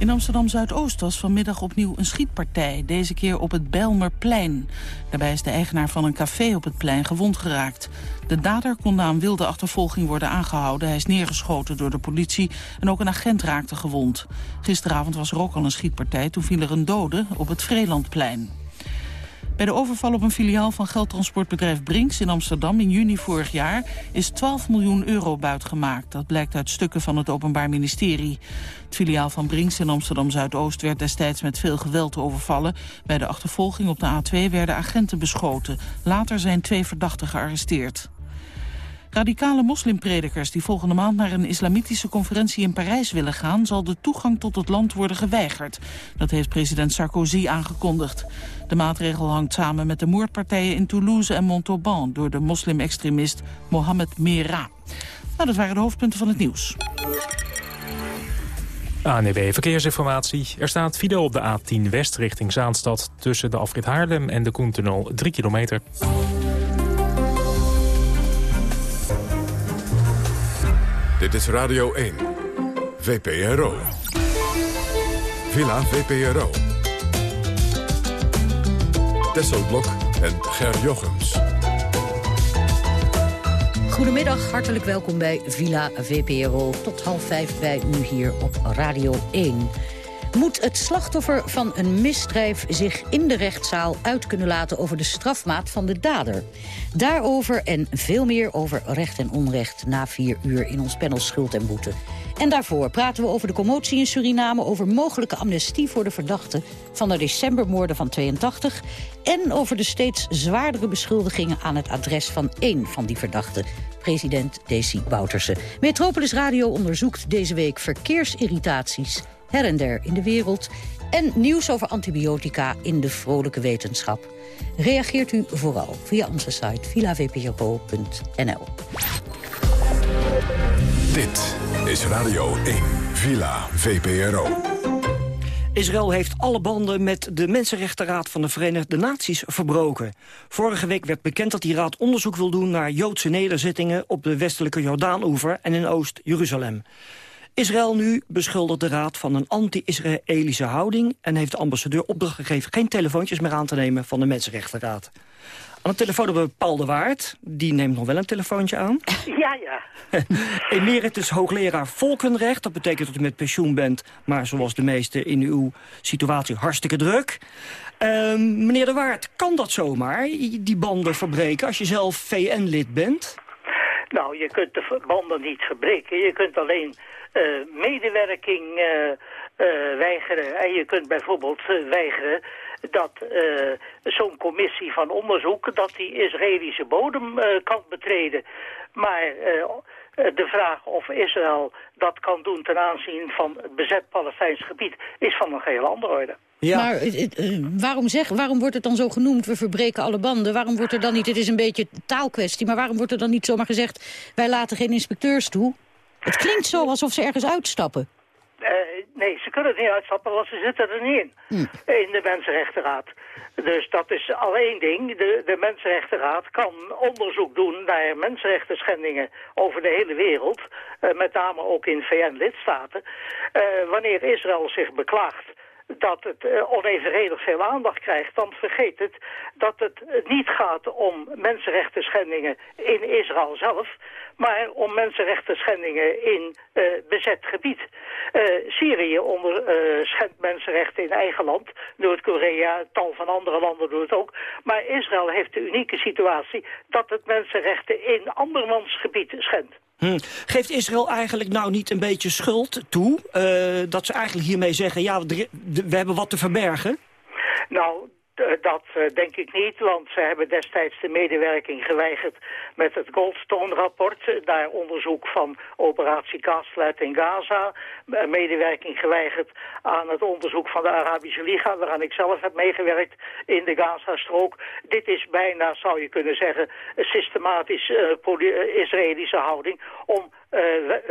In Amsterdam-Zuidoost was vanmiddag opnieuw een schietpartij. Deze keer op het Bijlmerplein. Daarbij is de eigenaar van een café op het plein gewond geraakt. De dader kon na een wilde achtervolging worden aangehouden. Hij is neergeschoten door de politie en ook een agent raakte gewond. Gisteravond was er ook al een schietpartij. Toen viel er een dode op het Vreelandplein. Bij de overval op een filiaal van geldtransportbedrijf Brinks in Amsterdam in juni vorig jaar is 12 miljoen euro buitgemaakt. Dat blijkt uit stukken van het Openbaar Ministerie. Het filiaal van Brinks in Amsterdam-Zuidoost werd destijds met veel geweld overvallen. Bij de achtervolging op de A2 werden agenten beschoten. Later zijn twee verdachten gearresteerd. Radicale moslimpredikers die volgende maand naar een islamitische conferentie in Parijs willen gaan, zal de toegang tot het land worden geweigerd. Dat heeft president Sarkozy aangekondigd. De maatregel hangt samen met de moordpartijen in Toulouse en Montauban door de moslimextremist Mohammed Merah. Nou, dat waren de hoofdpunten van het nieuws. ANEW Verkeersinformatie. Er staat file op de A10 West richting Zaanstad... tussen de afrit Haarlem en de Koentunnel 3 kilometer. Dit is Radio 1. VPRO. Villa VPRO. Tesselblok en Ger Jochems. Goedemiddag, hartelijk welkom bij Villa VPRO. Tot half vijf bij u hier op Radio 1. Moet het slachtoffer van een misdrijf zich in de rechtszaal uit kunnen laten over de strafmaat van de dader? Daarover en veel meer over recht en onrecht na vier uur in ons panel Schuld en Boete. En daarvoor praten we over de commotie in Suriname... over mogelijke amnestie voor de verdachten van de decembermoorden van 82... en over de steeds zwaardere beschuldigingen aan het adres van één van die verdachten... president Desi Bouterse. Metropolis Radio onderzoekt deze week verkeersirritaties her en der in de wereld... en nieuws over antibiotica in de vrolijke wetenschap. Reageert u vooral via onze site villavpro.nl. Dit is Radio 1, Villa VPRO. Israël heeft alle banden met de Mensenrechtenraad van de Verenigde Naties verbroken. Vorige week werd bekend dat die raad onderzoek wil doen naar Joodse nederzettingen op de westelijke Jordaanoever en in Oost-Jeruzalem. Israël nu beschuldigt de Raad van een anti-Israëlische houding... en heeft de ambassadeur opdracht gegeven geen telefoontjes meer aan te nemen van de Mensenrechtenraad. Aan de telefoon hebben we Paul de Waard. Die neemt nog wel een telefoontje aan. Ja, ja. Emeritus hoogleraar volkenrecht. Dat betekent dat u met pensioen bent, maar zoals de meesten in uw situatie hartstikke druk. Ehm, meneer de Waard, kan dat zomaar, die banden verbreken, als je zelf VN-lid bent? Nou, je kunt de banden niet verbreken. Je kunt alleen medewerking uh, uh, weigeren. En je kunt bijvoorbeeld weigeren dat zo'n commissie van onderzoek... dat die Israëlische bodem kan betreden. Maar de vraag of Israël dat kan doen ten aanzien van het bezet Palestijns gebied... is van een heel andere orde. Ja. Maar waarom, zeg, waarom wordt het dan zo genoemd, we verbreken alle banden? Waarom wordt er dan niet, het is een beetje taalkwestie... maar waarom wordt er dan niet zomaar gezegd, wij laten geen inspecteurs toe? Het klinkt zo alsof ze ergens uitstappen. Uh, nee, ze kunnen er niet uitstappen, want ze zitten er niet in. Hm. In de Mensenrechtenraad. Dus dat is al één ding. De, de Mensenrechtenraad kan onderzoek doen naar mensenrechten schendingen over de hele wereld. Uh, met name ook in VN-lidstaten. Uh, wanneer Israël zich beklaagt dat het uh, onevenredig veel aandacht krijgt, dan vergeet het dat het niet gaat om mensenrechten schendingen in Israël zelf, maar om mensenrechten schendingen in uh, bezet gebied. Uh, Syrië onder, schendt mensenrechten in eigen land, Noord-Korea, tal van andere landen doen het ook, maar Israël heeft de unieke situatie dat het mensenrechten in andermans gebied schendt. Hm. Geeft Israël eigenlijk nou niet een beetje schuld toe? Uh, dat ze eigenlijk hiermee zeggen, ja, we hebben wat te verbergen? Nou, dat uh, denk ik niet, want ze hebben destijds de medewerking geweigerd met het Goldstone-rapport, naar onderzoek van operatie Gaslight in Gaza, uh, medewerking geweigerd aan het onderzoek van de Arabische Liga, waaraan ik zelf heb meegewerkt in de Gaza-strook. Dit is bijna, zou je kunnen zeggen, een systematisch Israëlische houding om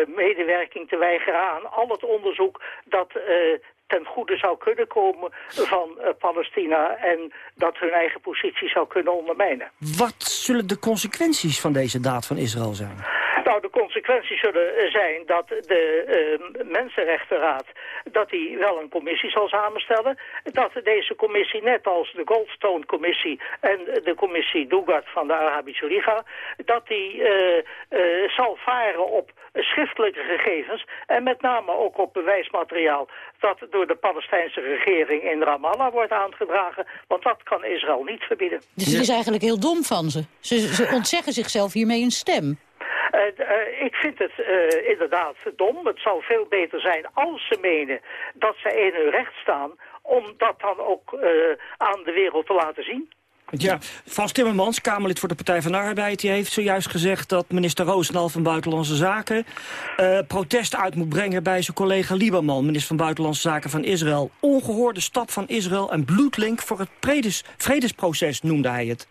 medewerking te weigeren aan al het onderzoek dat ten goede zou kunnen komen van uh, Palestina... en dat hun eigen positie zou kunnen ondermijnen. Wat zullen de consequenties van deze daad van Israël zijn? Nou, de consequenties zullen eh, zijn dat de uh, Mensenrechtenraad dat die wel een commissie zal samenstellen. Dat deze commissie, net als de Goldstone-commissie en de commissie Dugard van de Arabische Liga, dat die uh, zal varen op schriftelijke gegevens en met name ook op bewijsmateriaal dat door de Palestijnse regering in Ramallah wordt aangedragen, want dat kan Israël niet verbieden. Dus het is eigenlijk heel dom van ze. Ze, ze ontzeggen zichzelf hiermee een stem. Uh, uh, ik vind het uh, inderdaad dom. Het zou veel beter zijn als ze menen dat ze in hun recht staan... om dat dan ook aan de wereld te laten zien. Ja, Frans Timmermans, Kamerlid voor de Partij van de Arbeid... die heeft zojuist gezegd dat minister Roosendaal van Buitenlandse Zaken... Protest uit moet brengen bij zijn collega Lieberman... minister van Buitenlandse Zaken van Israël. Ongehoorde stap van Israël en bloedlink voor het vredes, vredesproces, noemde hij het.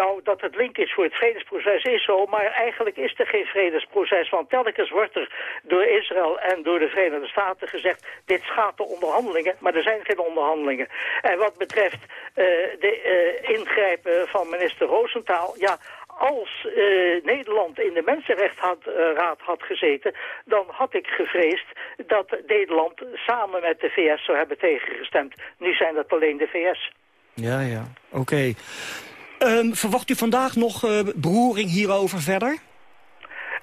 Nou, dat het link is voor het vredesproces is zo, maar eigenlijk is er geen vredesproces. Want telkens wordt er door Israël en door de Verenigde Staten gezegd... dit schaadt de onderhandelingen, maar er zijn geen onderhandelingen. En wat betreft uh, de uh, ingrijpen van minister Roosentaal... ja, als uh, Nederland in de Mensenrechtenraad had gezeten... dan had ik gevreesd dat Nederland samen met de VS zou hebben tegengestemd. Nu zijn dat alleen de VS. Ja, ja, oké. Um, verwacht u vandaag nog uh, beroering hierover verder?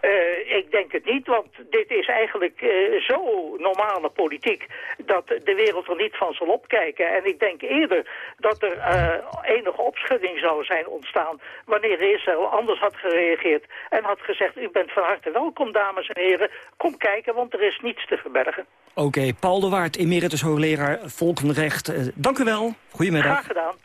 Uh, ik denk het niet, want dit is eigenlijk uh, zo normale politiek dat de wereld er niet van zal opkijken. En ik denk eerder dat er uh, enige opschudding zou zijn ontstaan wanneer Israël anders had gereageerd en had gezegd, u bent van harte welkom dames en heren, kom kijken, want er is niets te verbergen. Oké, okay, Paul de Waard, emeritus hoogleraar volkenrecht, dank u wel. Goedemiddag. Graag gedaan.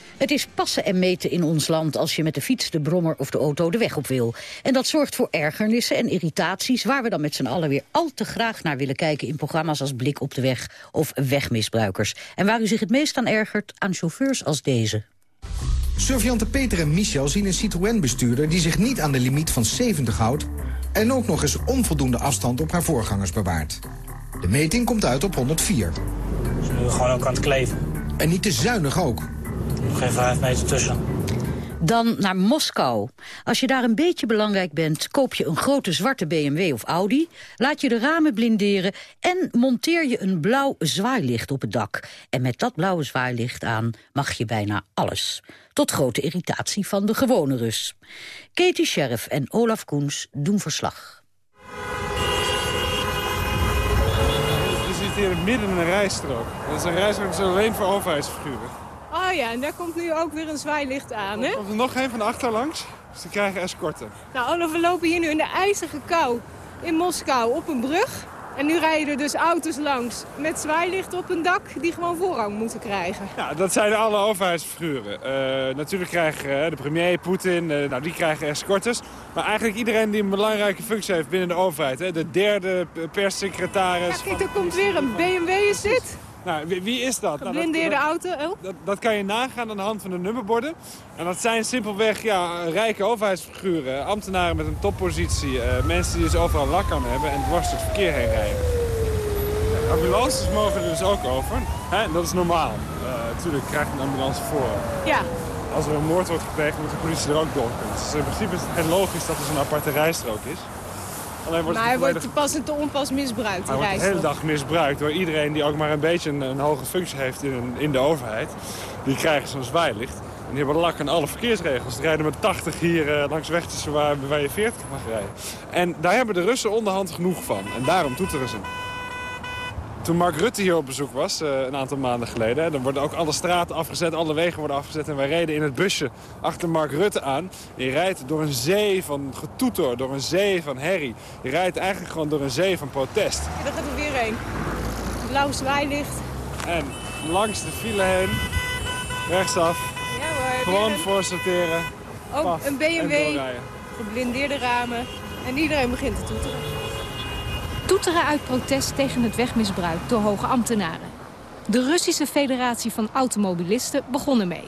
Het is passen en meten in ons land als je met de fiets, de brommer of de auto de weg op wil. En dat zorgt voor ergernissen en irritaties... waar we dan met z'n allen weer al te graag naar willen kijken... in programma's als Blik op de Weg of Wegmisbruikers. En waar u zich het meest aan ergert aan chauffeurs als deze. Surveillante Peter en Michel zien een Citroën-bestuurder... die zich niet aan de limiet van 70 houdt... en ook nog eens onvoldoende afstand op haar voorgangers bewaart. De meting komt uit op 104. Ze nu gewoon ook aan het kleven. En niet te zuinig ook. Nog geen vijf meter tussen. Dan naar Moskou. Als je daar een beetje belangrijk bent, koop je een grote zwarte BMW of Audi... laat je de ramen blinderen en monteer je een blauw zwaailicht op het dak. En met dat blauwe zwaailicht aan mag je bijna alles. Tot grote irritatie van de gewone Rus. Katie Sheriff en Olaf Koens doen verslag. Je zit hier midden in een rijstrook. Dat is een rijstrook alleen voor overheidsfiguren. Oh ja, en daar komt nu ook weer een zwaailicht aan, hè? Er komt er nog een van de achterlangs, dus die krijgen escorten. Nou, Olaf, we lopen hier nu in de ijzige kou in Moskou op een brug. En nu rijden er dus auto's langs met zwaailicht op een dak die gewoon voorrang moeten krijgen. Ja, dat zijn alle overheidsfiguren. Uh, natuurlijk krijgen uh, de premier, Poetin, uh, nou, die krijgen escortes. Maar eigenlijk iedereen die een belangrijke functie heeft binnen de overheid. Hè. De derde perssecretaris. Ja, kijk, er komt weer een BMW is dit. Nou, wie, wie, is dat? Geblindeerde nou, auto, oh. dat, dat, kan je nagaan aan de hand van de nummerborden. En dat zijn simpelweg ja, rijke overheidsfiguren, ambtenaren met een toppositie. Uh, mensen die dus overal lak aan hebben en dwars het verkeer heen rijden. Ambulances mogen er dus ook over. Hè? Dat is normaal. Uh, natuurlijk krijgt een ambulance voor. Ja. Als er een moord wordt gepleegd, moet de politie er ook door kunnen. Dus in principe is het logisch dat er zo'n aparte rijstrook is. Alleen wordt maar hij volledig... wordt te pas en te onpas misbruikt, Hij wordt de hele dag misbruikt door iedereen die ook maar een beetje een, een hoge functie heeft in, in de overheid. Die krijgen zo'n zwaailicht. En die hebben lak aan alle verkeersregels. Die rijden met 80 hier uh, langs weg tussen waar, waar je 40 mag rijden. En daar hebben de Russen onderhand genoeg van. En daarom toeteren ze. Toen Mark Rutte hier op bezoek was, uh, een aantal maanden geleden... dan worden ook alle straten afgezet, alle wegen worden afgezet... en wij reden in het busje achter Mark Rutte aan. Je rijdt door een zee van getoeter, door een zee van herrie. Je rijdt eigenlijk gewoon door een zee van protest. En daar gaat er weer heen. Blauw zwaailicht. En langs de file heen, rechtsaf, ja, hoor, gewoon voorsorteren. Ook paf, een BMW, geblindeerde ramen en iedereen begint te toeteren toeteren uit protest tegen het wegmisbruik door hoge ambtenaren. De Russische Federatie van Automobilisten begon ermee.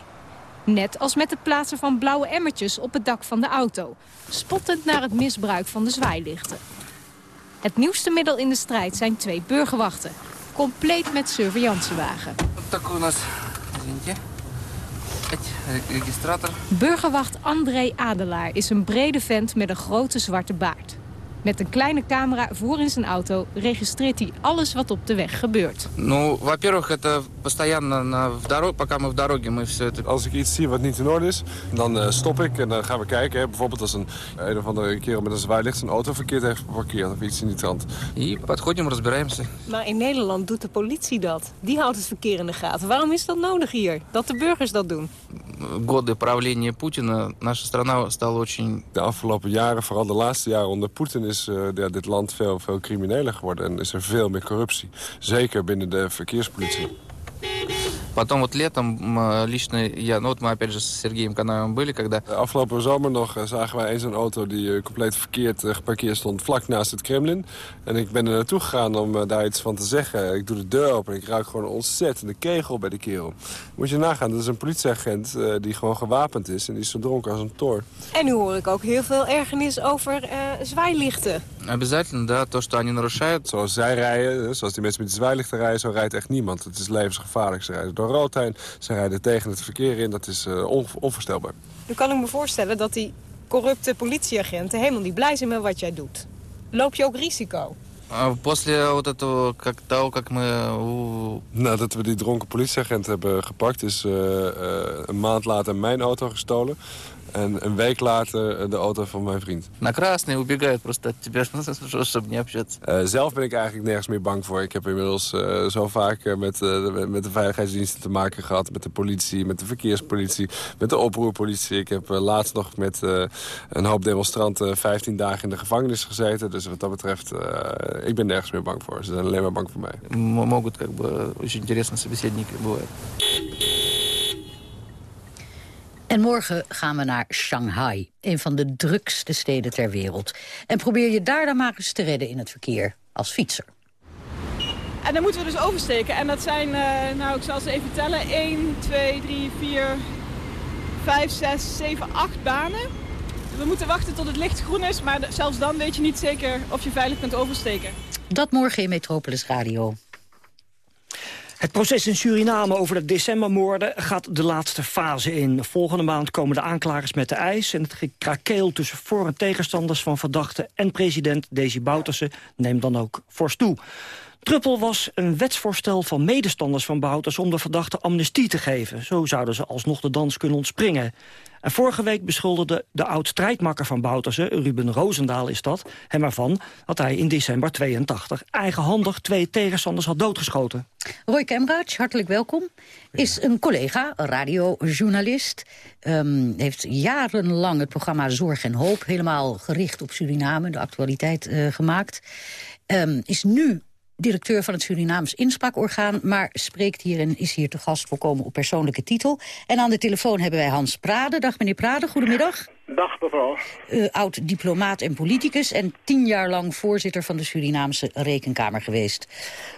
Net als met het plaatsen van blauwe emmertjes op het dak van de auto. Spottend naar het misbruik van de zwaailichten. Het nieuwste middel in de strijd zijn twee burgerwachten. Compleet met surveillancewagen. registrator. Burgerwacht André Adelaar is een brede vent met een grote zwarte baard. Met een kleine camera voor in zijn auto registreert hij alles wat op de weg gebeurt. Ну, во-первых, это постоянно на, в дорог, пока мы в дороге, мы все это... Als ik iets zie wat niet in orde is, dan eh, stop ik en dan gaan we kijken. Hè. Bijvoorbeeld als een, een of andere kerel met een zwaailicht zijn auto verkeerd heeft geparkeerd of iets in die trant. И подходим, разбираемся. Maar in Nederland doet de politie dat. Die houdt het verkeer in de gaten. Waarom is dat nodig hier? Dat de burgers dat doen? Годы правления Путина наша страна стала очень... De afgelopen jaren, vooral de laatste jaren onder Poetin, is ja, dit land veel, veel crimineler geworden. En is er veel meer corruptie. Zeker binnen de verkeerspolitie. Потом вот летом лично я, ну вот мы опять же с Сергеем Канаевым были, когда... Afgelopen zomer nog zagen wij eens een auto die compleet verkeerd geparkeerd stond vlak naast het Kremlin. En ik ben er naartoe gegaan om daar iets van te zeggen. Ik doe de deur open en ik ruik gewoon een ontzettende kegel bij de kerel. Moet je nagaan, dat is een politieagent uh, die gewoon gewapend is en die is zo dronken als een toor. En nu hoor ik ook heel veel ergernis over uh, zwaailichten. Обязательно, да, то, что они нарушают. Zoals zij rijden, zoals die mensen met die zwaailichten rijden, zo rijdt echt niemand. Het is levensgevaarlijk. Ze rijden door rood heen, ze rijden tegen het verkeer in. Dat is uh, on onvoorstelbaar. Nu kan ik me voorstellen dat die corrupte politieagenten helemaal niet blij zijn met wat jij doet. Loop je ook risico? После вот этого, как, того, как мы... Nadat we die dronken politieagent hebben gepakt... is uh, uh, een maand later mijn auto gestolen. En een week later de auto van mijn vriend. На красный убегают просто от тебя, чтобы не общаться. Uh, zelf ben ik eigenlijk nergens meer bang voor. Ik heb inmiddels uh, zo vaak uh, met, met de veiligheidsdiensten te maken gehad. Met de politie, met de verkeerspolitie, met de oproerpolitie. Ik heb laatst nog met een hoop demonstranten 15 dagen in de gevangenis gezeten. Dus wat dat betreft, ik ben nergens meer bang voor. Ze zijn alleen maar bang voor mij. Могут как бы очень интересные собеседники бывают. En morgen gaan we naar Shanghai, een van de drukste steden ter wereld. En probeer je daar dan maar eens te redden in het verkeer, als fietser. En dan moeten we dus oversteken. En dat zijn, uh, nou ik zal ze even tellen, 1, 2, 3, 4, 5, 6, 7, 8 banen. We moeten wachten tot het licht groen is, maar zelfs dan weet je niet zeker of je veilig kunt oversteken. Dat morgen in Metropolis Radio. Het proces in Suriname over de decembermoorden gaat de laatste fase in. Volgende maand komen de aanklagers met de eis... en het gekrakeel tussen voor- en tegenstanders van verdachten... en president Desi Bouterse neemt dan ook fors toe. Druppel was een wetsvoorstel van medestanders van Bouters... om de verdachten amnestie te geven. Zo zouden ze alsnog de dans kunnen ontspringen. En vorige week beschuldigde de oud-strijdmakker van Bouterse... Ruben Roosendaal is dat, hem ervan... dat hij in december 82 eigenhandig twee tegenstanders had doodgeschoten. Roy Kemraad, hartelijk welkom. Is een collega, een radiojournalist. Um, heeft jarenlang het programma Zorg en Hoop... helemaal gericht op Suriname, de actualiteit uh, gemaakt. Um, is nu directeur van het Surinaams inspraakorgaan... maar spreekt hier en is hier te gast voorkomen op persoonlijke titel. En aan de telefoon hebben wij Hans Prade. Dag meneer Prade, goedemiddag. Dag mevrouw. Uh, Oud-diplomaat en politicus en tien jaar lang voorzitter van de Surinaamse Rekenkamer geweest.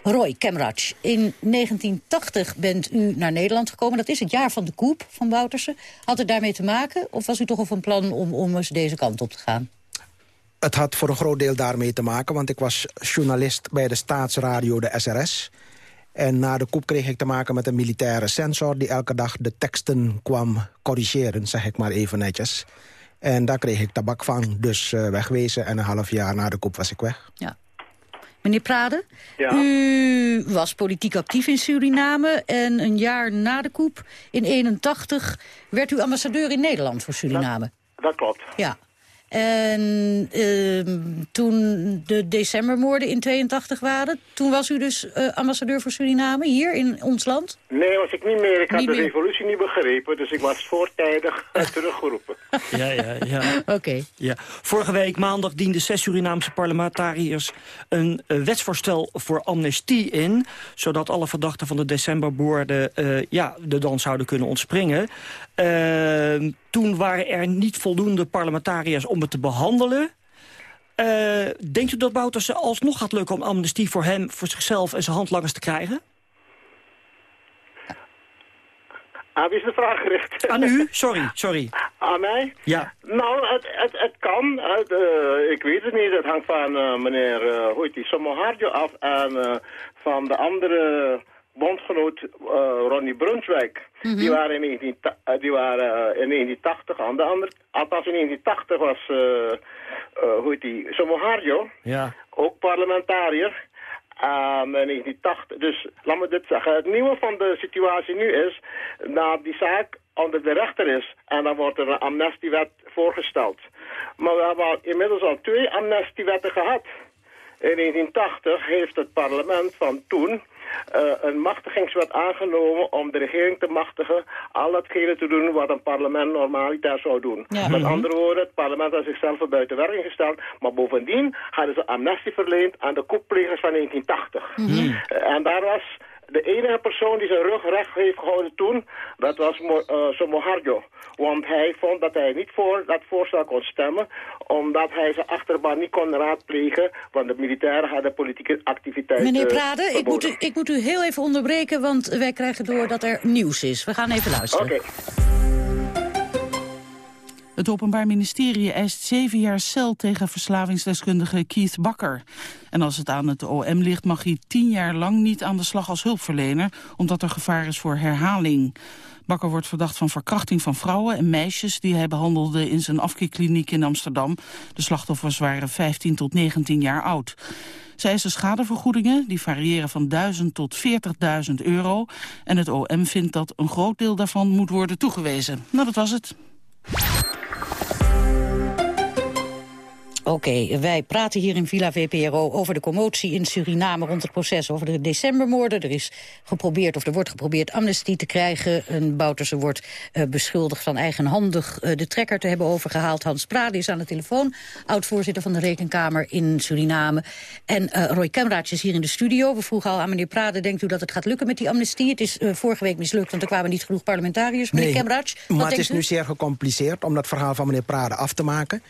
Roy Kemraj, in 1980 bent u naar Nederland gekomen. Dat is het jaar van de koep van Woutersen. Had het daarmee te maken of was u toch al van plan om, om eens deze kant op te gaan? Het had voor een groot deel daarmee te maken... want ik was journalist bij de staatsradio, de SRS. En na de koep kreeg ik te maken met een militaire censor... die elke dag de teksten kwam corrigeren, zeg ik maar even netjes. En daar kreeg ik tabak van, dus uh, wegwezen. En een half jaar na de koep was ik weg. Ja. Meneer Prade, ja. u was politiek actief in Suriname... en een jaar na de koep, in 81, werd u ambassadeur in Nederland voor Suriname. Dat, dat klopt. Ja. En uh, toen de decembermoorden in 82 waren... toen was u dus uh, ambassadeur voor Suriname hier in ons land? Nee, was ik niet meer. Ik had Niet de meer. revolutie niet begrepen, dus ik was voortijdig teruggeroepen. Ja, ja, ja. Oké. Ja. Vorige week maandag dienden zes Surinaamse parlementariërs... een uh, wetsvoorstel voor amnestie in... zodat alle verdachten van de decembermoorden uh, ja, de dans zouden kunnen ontspringen. Uh, toen waren er niet voldoende parlementariërs om het te behandelen. Uh, denkt u dat Bouterse alsnog gaat lukken om amnestie voor hem, voor zichzelf en zijn handlangers te krijgen? Aan wie is de vraag gericht? Aan u? Sorry, sorry. Aan mij? Ja. Nou, het, het, het kan. Het, eh, ik weet het niet. Het hangt van eh, meneer, uh, hoe heet die, Somoharjo af en van de andere bondgenoot Ronnie Brunswijk. Die waren in, 19, eh, die waren, in 1980 aan de andere... Althans in 1980 was, hoe heet die, Somoharjo, Ja. ook parlementariër. En in 1980, dus laat me dit zeggen. Het nieuwe van de situatie nu is dat die zaak onder de rechter is. En dan wordt er een amnestiewet voorgesteld. Maar we hebben inmiddels al twee amnestiewetten gehad. In 1980 heeft het parlement van toen eh, een machtigingswet aangenomen om de regering te machtigen al datgene te doen wat een parlement normaliter zou doen. Ja. Met Mhm. andere woorden, het parlement had zichzelf buiten werking gesteld, maar bovendien hadden ze amnestie verleend aan de koeplegers van 1980. Eh, En daar was de enige persoon die zijn rug recht heeft gehouden toen, dat was Mo Somoharjo. Want hij vond dat hij niet voor dat voorstel kon stemmen, omdat hij zijn achterban niet kon raadplegen, want de militairen hadden politieke activiteiten Meneer Prade, ik moet, u, ik moet u heel even onderbreken, want wij krijgen door dat er nieuws is. We gaan even luisteren. Oké. Het Openbaar Ministerie eist zeven jaar cel tegen verslavingsdeskundige Keith Bakker. En als het aan het OM ligt mag hij tien jaar lang niet aan de slag als hulpverlener... omdat er gevaar is voor herhaling. Bakker wordt verdacht van verkrachting van vrouwen en meisjes... die hij behandelde in zijn afkeerkliniek in Amsterdam. De slachtoffers waren 15 tot 19 jaar oud. Zij eisen schadevergoedingen, die variëren van 1000 tot 40.000 euro. En het OM vindt dat een groot deel daarvan moet worden toegewezen. Nou, dat was het. you Oké, wij praten hier in Villa VPRO over de commotie in Suriname rond het proces over de decembermoorden. Er is geprobeerd, of er wordt geprobeerd amnestie te krijgen. Een Bouterse wordt eh, beschuldigd van eigenhandig eh, de trekker te hebben overgehaald. Hans Prade is aan de telefoon, oud-voorzitter van de Rekenkamer in Suriname. En eh, Roy Kemraatje is hier in de studio. We vroegen al aan meneer Prade, denkt u dat het gaat lukken met die amnestie? Het is vorige week mislukt, want er kwamen niet genoeg parlementariërs. Meneer Kemraatje, wat maar het is u? nu zeer gecompliceerd om dat verhaal van meneer Prade af te maken.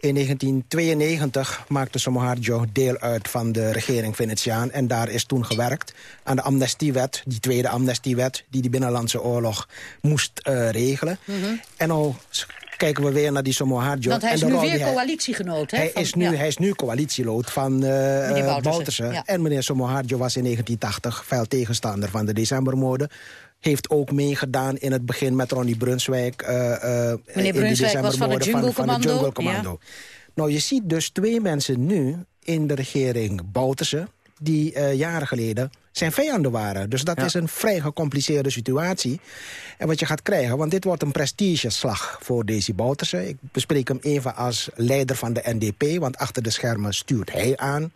In 1992 maakte Somoharjo deel uit van de regering Venetiaan... en daar is toen gewerkt aan de amnestiewet, die tweede amnestiewet... die de Binnenlandse Oorlog moest eh, regelen. En nou s- kijken we weer naar die Somoharjo. Want hij en is nu weer coalitiegenoot. Hè, hij, van- is nu, ja. hij is nu coalitieloot van ja. En meneer Somoharjo was in 1980 fel tegenstander van de decembermoorden. Heeft ook meegedaan in het begin met Ronnie Brunswijk. eh, eh, in die Brunswijk was van het decembermoorden Jungle van, van de Commando, Jungle Commando. Nou, je ziet dus twee mensen nu in de regering Bouterse... die eh, jaren geleden zijn vijanden waren. Dus dat is een vrij gecompliceerde situatie. En wat je gaat krijgen, want dit wordt een prestigeslag voor Desi Bouterse. Ik bespreek hem even als leider van de NDP... want achter de schermen stuurt hij aan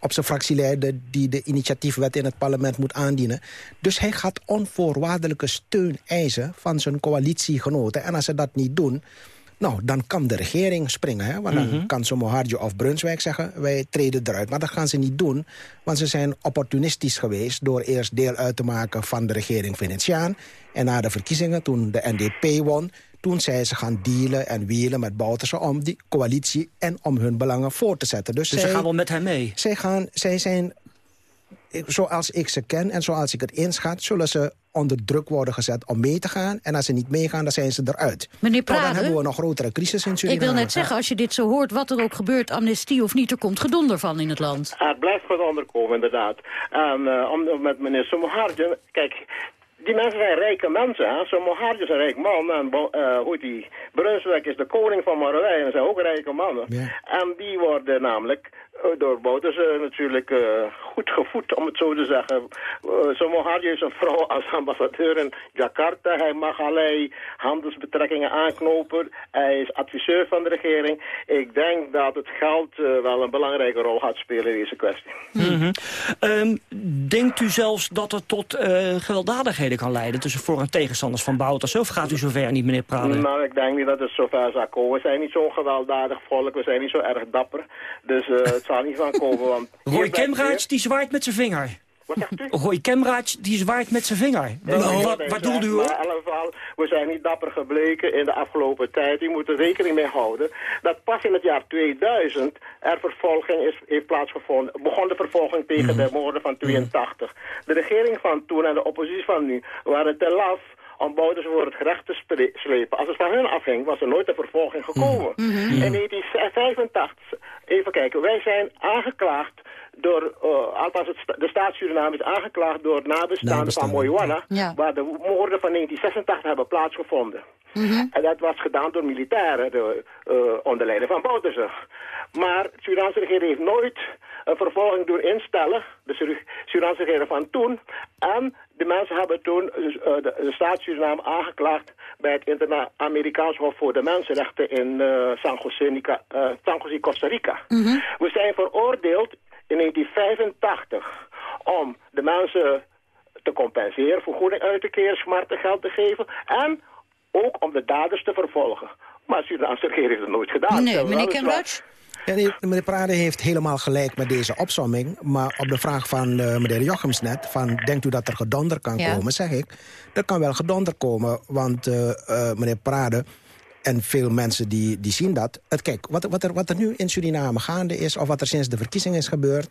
op zijn fractieleider... die de initiatiefwet in het parlement moet aandienen. Dus hij gaat onvoorwaardelijke steun eisen van zijn coalitiegenoten. En als ze dat niet doen... Nou, dan kan de regering springen. Hè? Want dan Mhm. kan Somoharjo of Brunswijk zeggen... wij treden eruit. Maar dat gaan ze niet doen. Want ze zijn opportunistisch geweest... door eerst deel uit te maken van de regering Venetiaan. En na de verkiezingen, toen de NDP won... toen zij ze gaan dealen en wielen met Bouterse... om die coalitie en om hun belangen voor te zetten. Dus, Dus ze zij, gaan wel met hem mee. Zij, gaan, zij zijn, zoals ik ze ken en zoals ik het inschat... zullen ze onder druk worden gezet om mee te gaan. En als ze niet meegaan, dan zijn ze eruit. Meneer Nou, dan Prade? hebben we nog grotere crisis in Suriname. Ik wil net zeggen, als je dit zo hoort, wat er ook gebeurt, amnestie of niet, er komt gedonder van in het land. Ah, het blijft gewoon onderkomen, inderdaad. En eh, om, met meneer Somoharjo, kijk, die mensen zijn rijke mensen. Hè? Somoharjo is een rijk man en eh, hoe die? Brunswijk is de koning van Marawij en zijn ook rijke mannen. En die worden namelijk door Bouterse natuurlijk eh, goed gevoed, om het zo te zeggen. Uh, Somoharjo is een vrouw als ambassadeur in Jakarta. Hij mag allerlei handelsbetrekkingen aanknopen. Hij is adviseur van de regering. Ik denk dat het geld eh, wel een belangrijke rol gaat spelen in deze kwestie. Mhm. Ehm, denkt u zelfs dat het tot eh, gewelddadigheden kan leiden... tussen voor- en tegenstanders van Bouterse? Of gaat u zover niet, meneer Prade? Nou, ik denk niet dat het zover zal komen. We zijn niet zo'n gewelddadig volk, we zijn niet zo erg dapper. Dus zal niet van komen, want... Roy Kemraats, die zwaait met zijn vinger. Wat zegt u? Roy Kemraats, die zwaait met zijn vinger. Nee, Wat- wat, doelde u op? in alle geval, we zijn niet dapper gebleken in de afgelopen tijd. U moet er rekening mee houden dat pas in het jaar 2000 er vervolging is, heeft plaatsgevonden. Begon de vervolging tegen Mhm. de moorden van 82. De regering van toen en de oppositie van nu waren te laf om Bouterse voor het gerecht te slepen. Als het van hun afhing, was er nooit een vervolging gekomen. In 1985, even kijken, wij zijn aangeklaagd door, uh, althans het sta- de staat Suriname is aangeklaagd door nabestaanden van Ja. waar de moorden van 1986 hebben plaatsgevonden. En dat was gedaan door militairen, de, eh, onder leiding van Bouterse. Maar de Surinaamse regering heeft nooit een vervolging doen instellen. De Sur- Surinaamse regering van toen. En de mensen hebben toen eh, de, de aangeklaagd bij het Inter-Amerikaans Hof voor de Mensenrechten in eh, San, Jose, Nica- eh, San Jose, Costa Rica. We zijn veroordeeld in 1985 om de mensen te compenseren, vergoeding uit te keren, smartengeld te geven en ook om de daders te vervolgen. Maar de Surinaamse regering heeft het nooit gedaan. Nee, meneer Kemruits? Ja, nee, meneer Prade heeft helemaal gelijk met deze opsomming. Maar op de vraag van eh, meneer Jochems net... van denkt u dat er gedonder kan Ja. komen, zeg ik... er kan wel gedonder komen, want eh, eh, meneer Prade... en veel mensen die, die zien dat... Het, kijk, wat, wat, er, wat er nu in Suriname gaande is... of wat er sinds de verkiezing is gebeurd...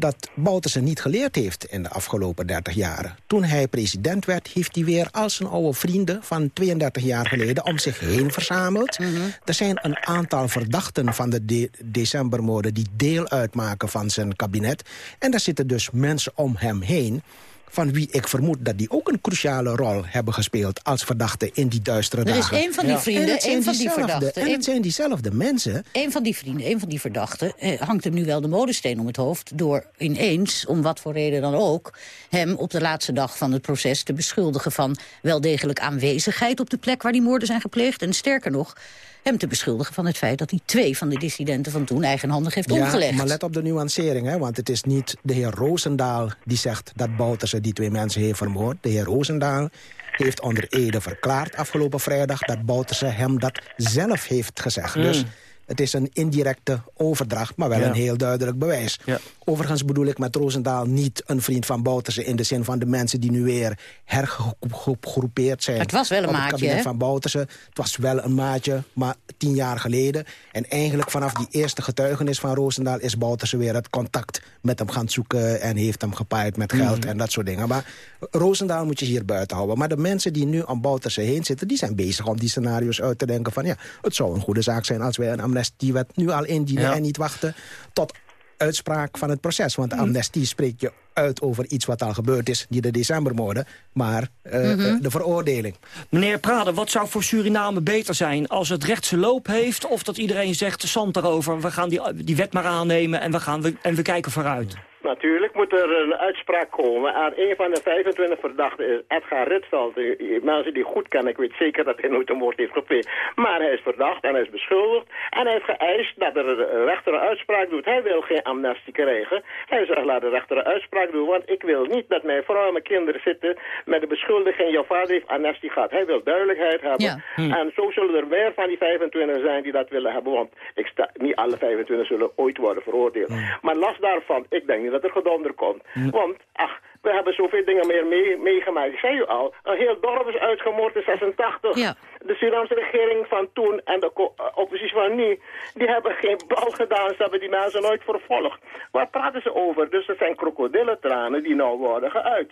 dat Bouterse niet geleerd heeft in de afgelopen 30 jaren. Toen hij president werd, heeft hij weer al zijn oude vrienden... van 32 jaar geleden om zich heen verzameld. Er zijn een aantal verdachten van de de decembermoorden... die deel uitmaken van zijn kabinet. En daar zitten dus mensen om hem heen van wie ik vermoed dat die ook een cruciale rol hebben gespeeld... als verdachten in die duistere Er is dagen. één van die En vrienden, het zijn één van die diezelfde- verdachten. En Eén- het zijn diezelfde mensen Een van die vrienden, een van die verdachten, eh, hangt hem nu wel de modesteen om het hoofd... door ineens, om wat voor reden dan ook, hem op de laatste dag van het proces te beschuldigen van wel degelijk aanwezigheid op de plek waar die moorden zijn gepleegd. En sterker nog, hem te beschuldigen van het feit dat hij twee van de dissidenten van toen eigenhandig heeft omgelegd. Ja, maar let op de nuancering, hè, want het is niet de heer Roosendaal die zegt dat Bouterse die twee mensen heeft vermoord. De heer Roosendaal heeft onder Ede verklaard afgelopen vrijdag dat Bouterse hem dat zelf heeft gezegd. Mm. Dus het is een indirecte overdracht, maar wel Ja. een heel duidelijk bewijs. Ja. Overigens bedoel ik met Roosendaal niet een vriend van Bouterse... in de zin van de mensen die nu weer hergegroepeerd zijn. Het was wel een op maatje, Het kabinet hè? van Bouterse. Het was wel een maatje, maar tien jaar geleden. En eigenlijk vanaf die eerste getuigenis van Roosendaal... is Bouterse weer het contact met hem gaan zoeken... en heeft hem gepaaid met geld Mhm. en dat soort dingen. Maar Roosendaal moet je hier buiten houden. Maar de mensen die nu om Bouterse heen zitten... die zijn bezig om die scenario's uit te denken van... ja, het zou een goede zaak zijn als wij een amnestiewet nu al indienen... Ja. en niet wachten tot uitspraak van het proces. Want Mhm. amnestie spreekt je uit over iets wat al gebeurd is... niet de decembermoorden, maar eh, Mhm. eh, de veroordeling. Meneer Prade, wat zou voor Suriname beter zijn als het rechtse loop heeft... of dat iedereen zegt, zand erover, we gaan die, die wet maar aannemen en we, gaan, we, en we kijken vooruit? Natuurlijk moet er een uitspraak komen. En een van de 25 verdachten is Edgar Ritveld. Mensen die goed kennen, ik weet zeker dat hij nooit een moord heeft gepleegd. Maar hij is verdacht en hij is beschuldigd. En hij heeft geëist dat er een rechter een uitspraak doet. Hij wil geen amnestie krijgen. Hij zegt, laat de rechter een uitspraak doen. Want ik wil niet dat mijn vrouw en mijn kinderen zitten met de beschuldiging... jouw vader heeft amnestie gehad. Hij wil duidelijkheid hebben. Ja. Hm. En zo zullen er meer van die 25 zijn die dat willen hebben. Want ik sta, niet alle 25 zullen ooit worden veroordeeld. Maar los daarvan, ik denk dat er gedonder komt. Want, ach, we hebben zoveel dingen meer mee, meegemaakt. Ik zei u al, een heel dorp is uitgemoord in 86. Ja. De Surinaamse regering van toen en de eh, oppositie van nu... die hebben geen bal gedaan, ze hebben die mensen nooit vervolgd. Waar praten ze over? Dus er zijn krokodillentranen die nou worden geuit.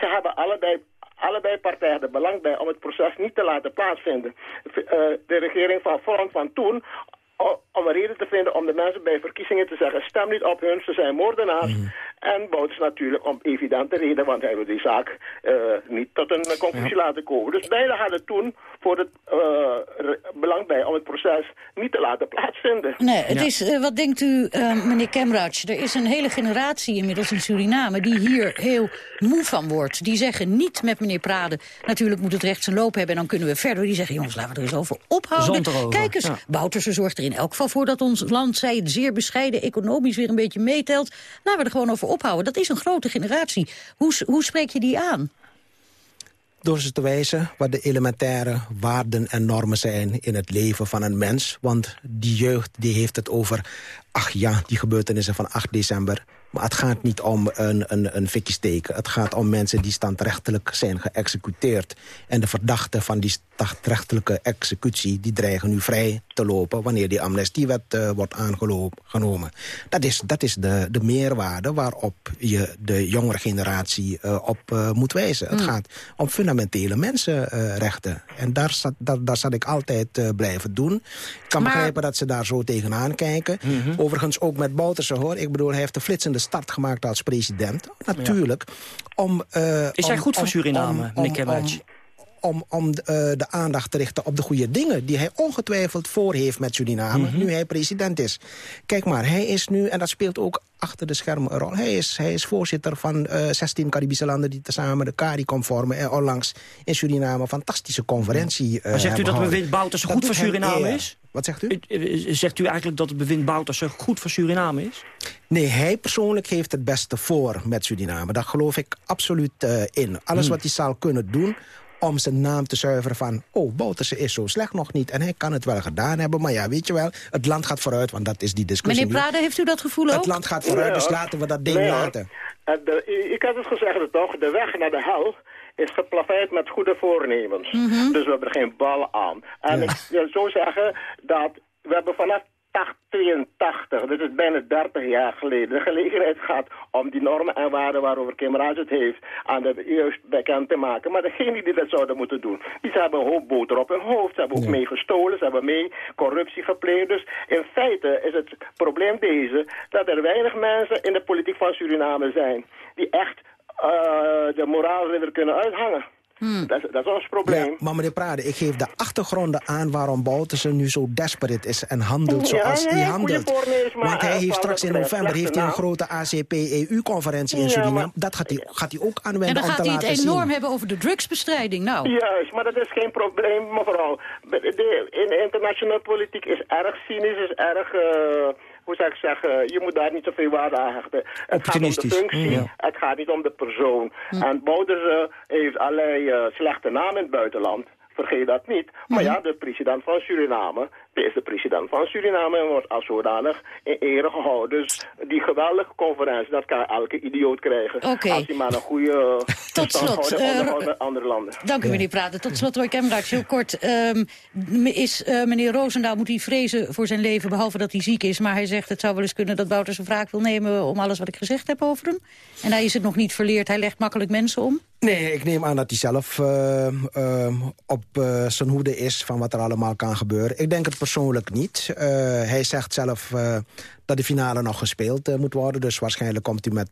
Ze hebben allebei allebei partijen er belang bij om het proces niet te laten plaatsvinden. Eh, de regering van Front van toen, om een reden te vinden om de mensen bij verkiezingen te zeggen... stem niet op hun, ze zijn moordenaars. En Bouts natuurlijk om evidente reden, want hij wil die zaak eh, niet tot een conclusie laten komen. Dus beide hadden toen voor het eh, belang bij om het proces niet te laten plaatsvinden. Nee, het is, eh, wat denkt u, eh, meneer Kemraj? Er is een hele generatie inmiddels in Suriname die hier heel moe van wordt. Die zeggen niet met meneer Prade, natuurlijk moet het recht zijn loop hebben... en dan kunnen we verder. Die zeggen, jongens, laten we er eens over ophouden. Kijk eens, ja. Bouterse zorgt er in elk geval voor dat ons land... zij het zeer bescheiden economisch weer een beetje meetelt. Laten we er gewoon over ophouden. Dat is een grote generatie. Hoe, hoe spreek je die aan? Door ze te wijzen wat de elementaire waarden en normen zijn in het leven van een mens. Want die jeugd die heeft het over, ach ja, die gebeurtenissen van 8 december. Maar het gaat niet om een, een, een fikje steken. Het gaat om mensen die standrechtelijk zijn geëxecuteerd. En de verdachten van die standrechtelijke executie... die dreigen nu vrij te lopen wanneer die amnestiewet uh, wordt aangenomen. Dat is, dat is de, de meerwaarde waarop je de jongere generatie uh, op uh, moet wijzen. Mm. Het gaat om fundamentele mensenrechten. en daar zat, daar, daar zat ik altijd blijven doen. Ik kan maar... begrijpen dat ze daar zo tegenaan kijken. Mm -hmm. Overigens ook met Bouterse hoor. Ik bedoel, hij heeft de flitsende start gemaakt als president. Natuurlijk. Ja. Om, is hij goed voor Suriname, meneer om, om uh, de aandacht te richten op de goede dingen... die hij ongetwijfeld voor heeft met Suriname, mm -hmm. nu hij president is. Kijk maar, hij is nu, en dat speelt ook achter de schermen een rol... hij is, hij is voorzitter van uh, 16 Caribische landen... die tezamen de CARICOM vormen... en onlangs in Suriname een fantastische conferentie uh, Maar zegt u dat het bewind Bouterse goed voor Suriname is? Wat zegt u? Zegt u eigenlijk dat het bewind Bouterse goed voor Suriname is? Nee, hij persoonlijk heeft het beste voor met Suriname. Daar geloof ik absoluut uh, in. Alles hmm. wat hij zal kunnen doen om zijn naam te zuiveren van... oh, Bouterse is zo slecht nog niet en hij kan het wel gedaan hebben. Maar ja, weet je wel, het land gaat vooruit, want dat is die discussie. Meneer Prade, heeft u dat gevoel ook? Het land gaat vooruit, dus laten we dat ding nee, laten. De, ik had het gezegd toch, de weg naar de hel is geplaveid met goede voornemens. Mm -hmm. Dus we hebben er geen bal aan. En ja. ik wil zo zeggen dat we hebben vanaf 82, dit is bijna 30 jaar geleden, de gelegenheid gehad om die normen en waarden waarover Kim Raj het heeft aan de juist bekend te maken. Maar degenen die dat zouden moeten doen, die hebben een hoop boter op hun hoofd. Ze hebben ook ja. mee gestolen, ze hebben mee corruptie gepleegd. Dus in feite is het probleem deze, dat er weinig mensen in de politiek van Suriname zijn die echt uh, de moraalridder kunnen uithangen. Hmm. Dat, dat, is ons probleem. Ja, maar meneer Prade, ik geef de achtergronden aan waarom Bouterse nu zo desperate is en handelt zoals ja, hij handelt. Want hij heeft straks in november heeft hij een grote ACP-EU-conferentie in Suriname. Maar, dat gaat hij, gaat hij ook aanwenden En dan om gaat te hij het enorm zien. hebben over de drugsbestrijding. Nou. Juist, maar dat is geen probleem, mevrouw. De, in de internationale politiek is erg cynisch, is erg... Uh, hoe zou ik zeggen, je moet daar niet zoveel waarde aan hechten. Het gaat om de functie, ja. het gaat niet om de persoon. Hm. En Bouderse heeft allerlei uh, slechte namen in het buitenland. Vergeet dat niet. Maar Hm. mm. ja, de president van Suriname, is de president van Suriname en wordt als zodanig in ere gehouden. Dus die geweldige conferentie, dat kan elke idioot krijgen. Okay. Als hij maar een goede Tot slot, onder uh, andere landen. Dank u meneer Praten. Tot slot Roy Kemraaks, heel kort. Um, is uh, meneer Roosendaal, moet hij vrezen voor zijn leven, behalve dat hij ziek is. Maar hij zegt het zou wel eens kunnen dat Wouter zijn wraak wil nemen om alles wat ik gezegd heb over hem. En hij is het nog niet verleerd, hij legt makkelijk mensen om. Nee, ik neem aan dat hij zelf uh, uh, op uh, zijn hoede is van wat er allemaal kan gebeuren. Ik denk het persoonlijk niet. Uh, hij zegt zelf uh, dat de finale nog gespeeld uh, moet worden. Dus waarschijnlijk komt hij met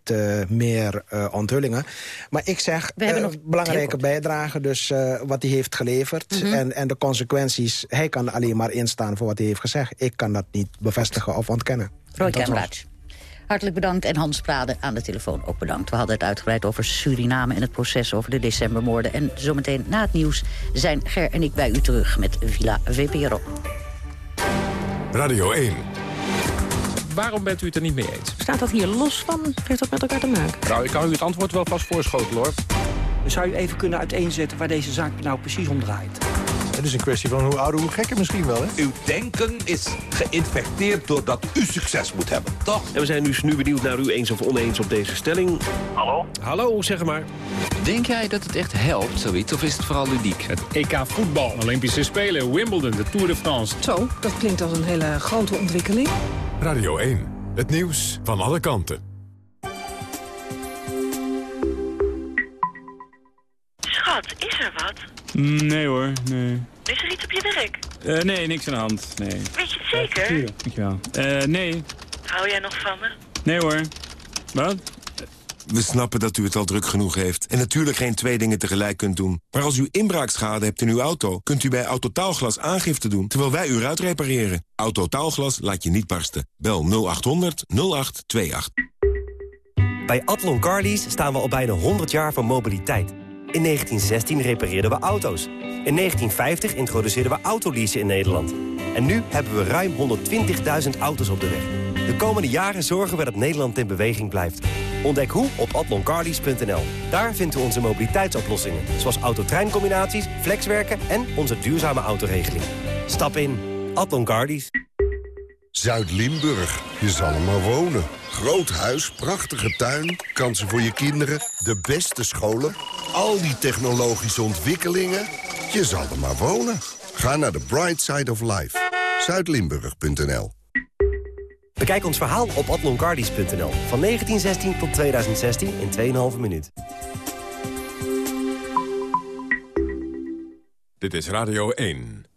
meer onthullingen. Maar ik zeg, belangrijke bijdrage, dus wat hij heeft geleverd. Mm -hmm. en, en de consequenties, hij kan alleen maar instaan voor wat hij heeft gezegd. Ik kan dat niet bevestigen of ontkennen. Roy Kemraad. Hartelijk bedankt en Hans Prade aan de telefoon ook bedankt. We hadden het uitgebreid over Suriname en het proces over de decembermoorden. En zometeen na het nieuws zijn Ger en ik bij u terug met Villa VPRO. Radio 1. Waarom bent u het er niet mee eens? Staat dat hier los van? Heeft dat met elkaar te maken? Nou, ik kan u het antwoord wel vast voorschotelen, hoor. Zou u even kunnen uiteenzetten waar deze zaak nou precies om draait? Het is een kwestie van hoe ouder, hoe gekker misschien wel, hè? Uw denken is geïnfecteerd doordat u succes moet hebben, toch? En we zijn dus nu benieuwd naar u eens of oneens op deze stelling. Hallo? Hallo, zeg maar. Denk jij dat het echt helpt, zoiets, of is het vooral ludiek? Het EK voetbal, Olympische Spelen, Wimbledon, de Tour de France. Zo, dat klinkt als een hele grote ontwikkeling. Radio 1, het nieuws van alle kanten. Schat, is er wat? Nee hoor, nee. Is er iets op je werk? Uh, nee, niks aan de hand, nee. Weet je het zeker? Ja, dankjewel. Uh, nee. Hou jij nog van me? Nee hoor. Wat? We snappen dat u het al druk genoeg heeft en natuurlijk geen twee dingen tegelijk kunt doen. Maar als u inbraakschade hebt in uw auto, kunt u bij Autotaalglas aangifte doen, terwijl wij u eruit repareren. Autotaalglas laat je niet barsten. Bel 0800 0828. Bij Atlon Carlies staan we al bijna 100 jaar van mobiliteit. In 1916 repareerden we auto's. In 1950 introduceerden we autoleasen in Nederland. En nu hebben we ruim 120.000 auto's op de weg. De komende jaren zorgen we dat Nederland in beweging blijft. Ontdek hoe op atloncarlies.nl. Daar vindt u onze mobiliteitsoplossingen. Zoals autotreincombinaties, flexwerken en onze duurzame autoregeling. Stap in. Atlon Carlies. Zuid-Limburg, je zal er maar wonen. Groot huis, prachtige tuin, kansen voor je kinderen, de beste scholen... al die technologische ontwikkelingen, je zal er maar wonen. Ga naar de Bright Side of Life. Zuidlimburg.nl Bekijk ons verhaal op atloncardies.nl. Van 1916 tot 2016 in 2,5 minuut. Dit is Radio 1.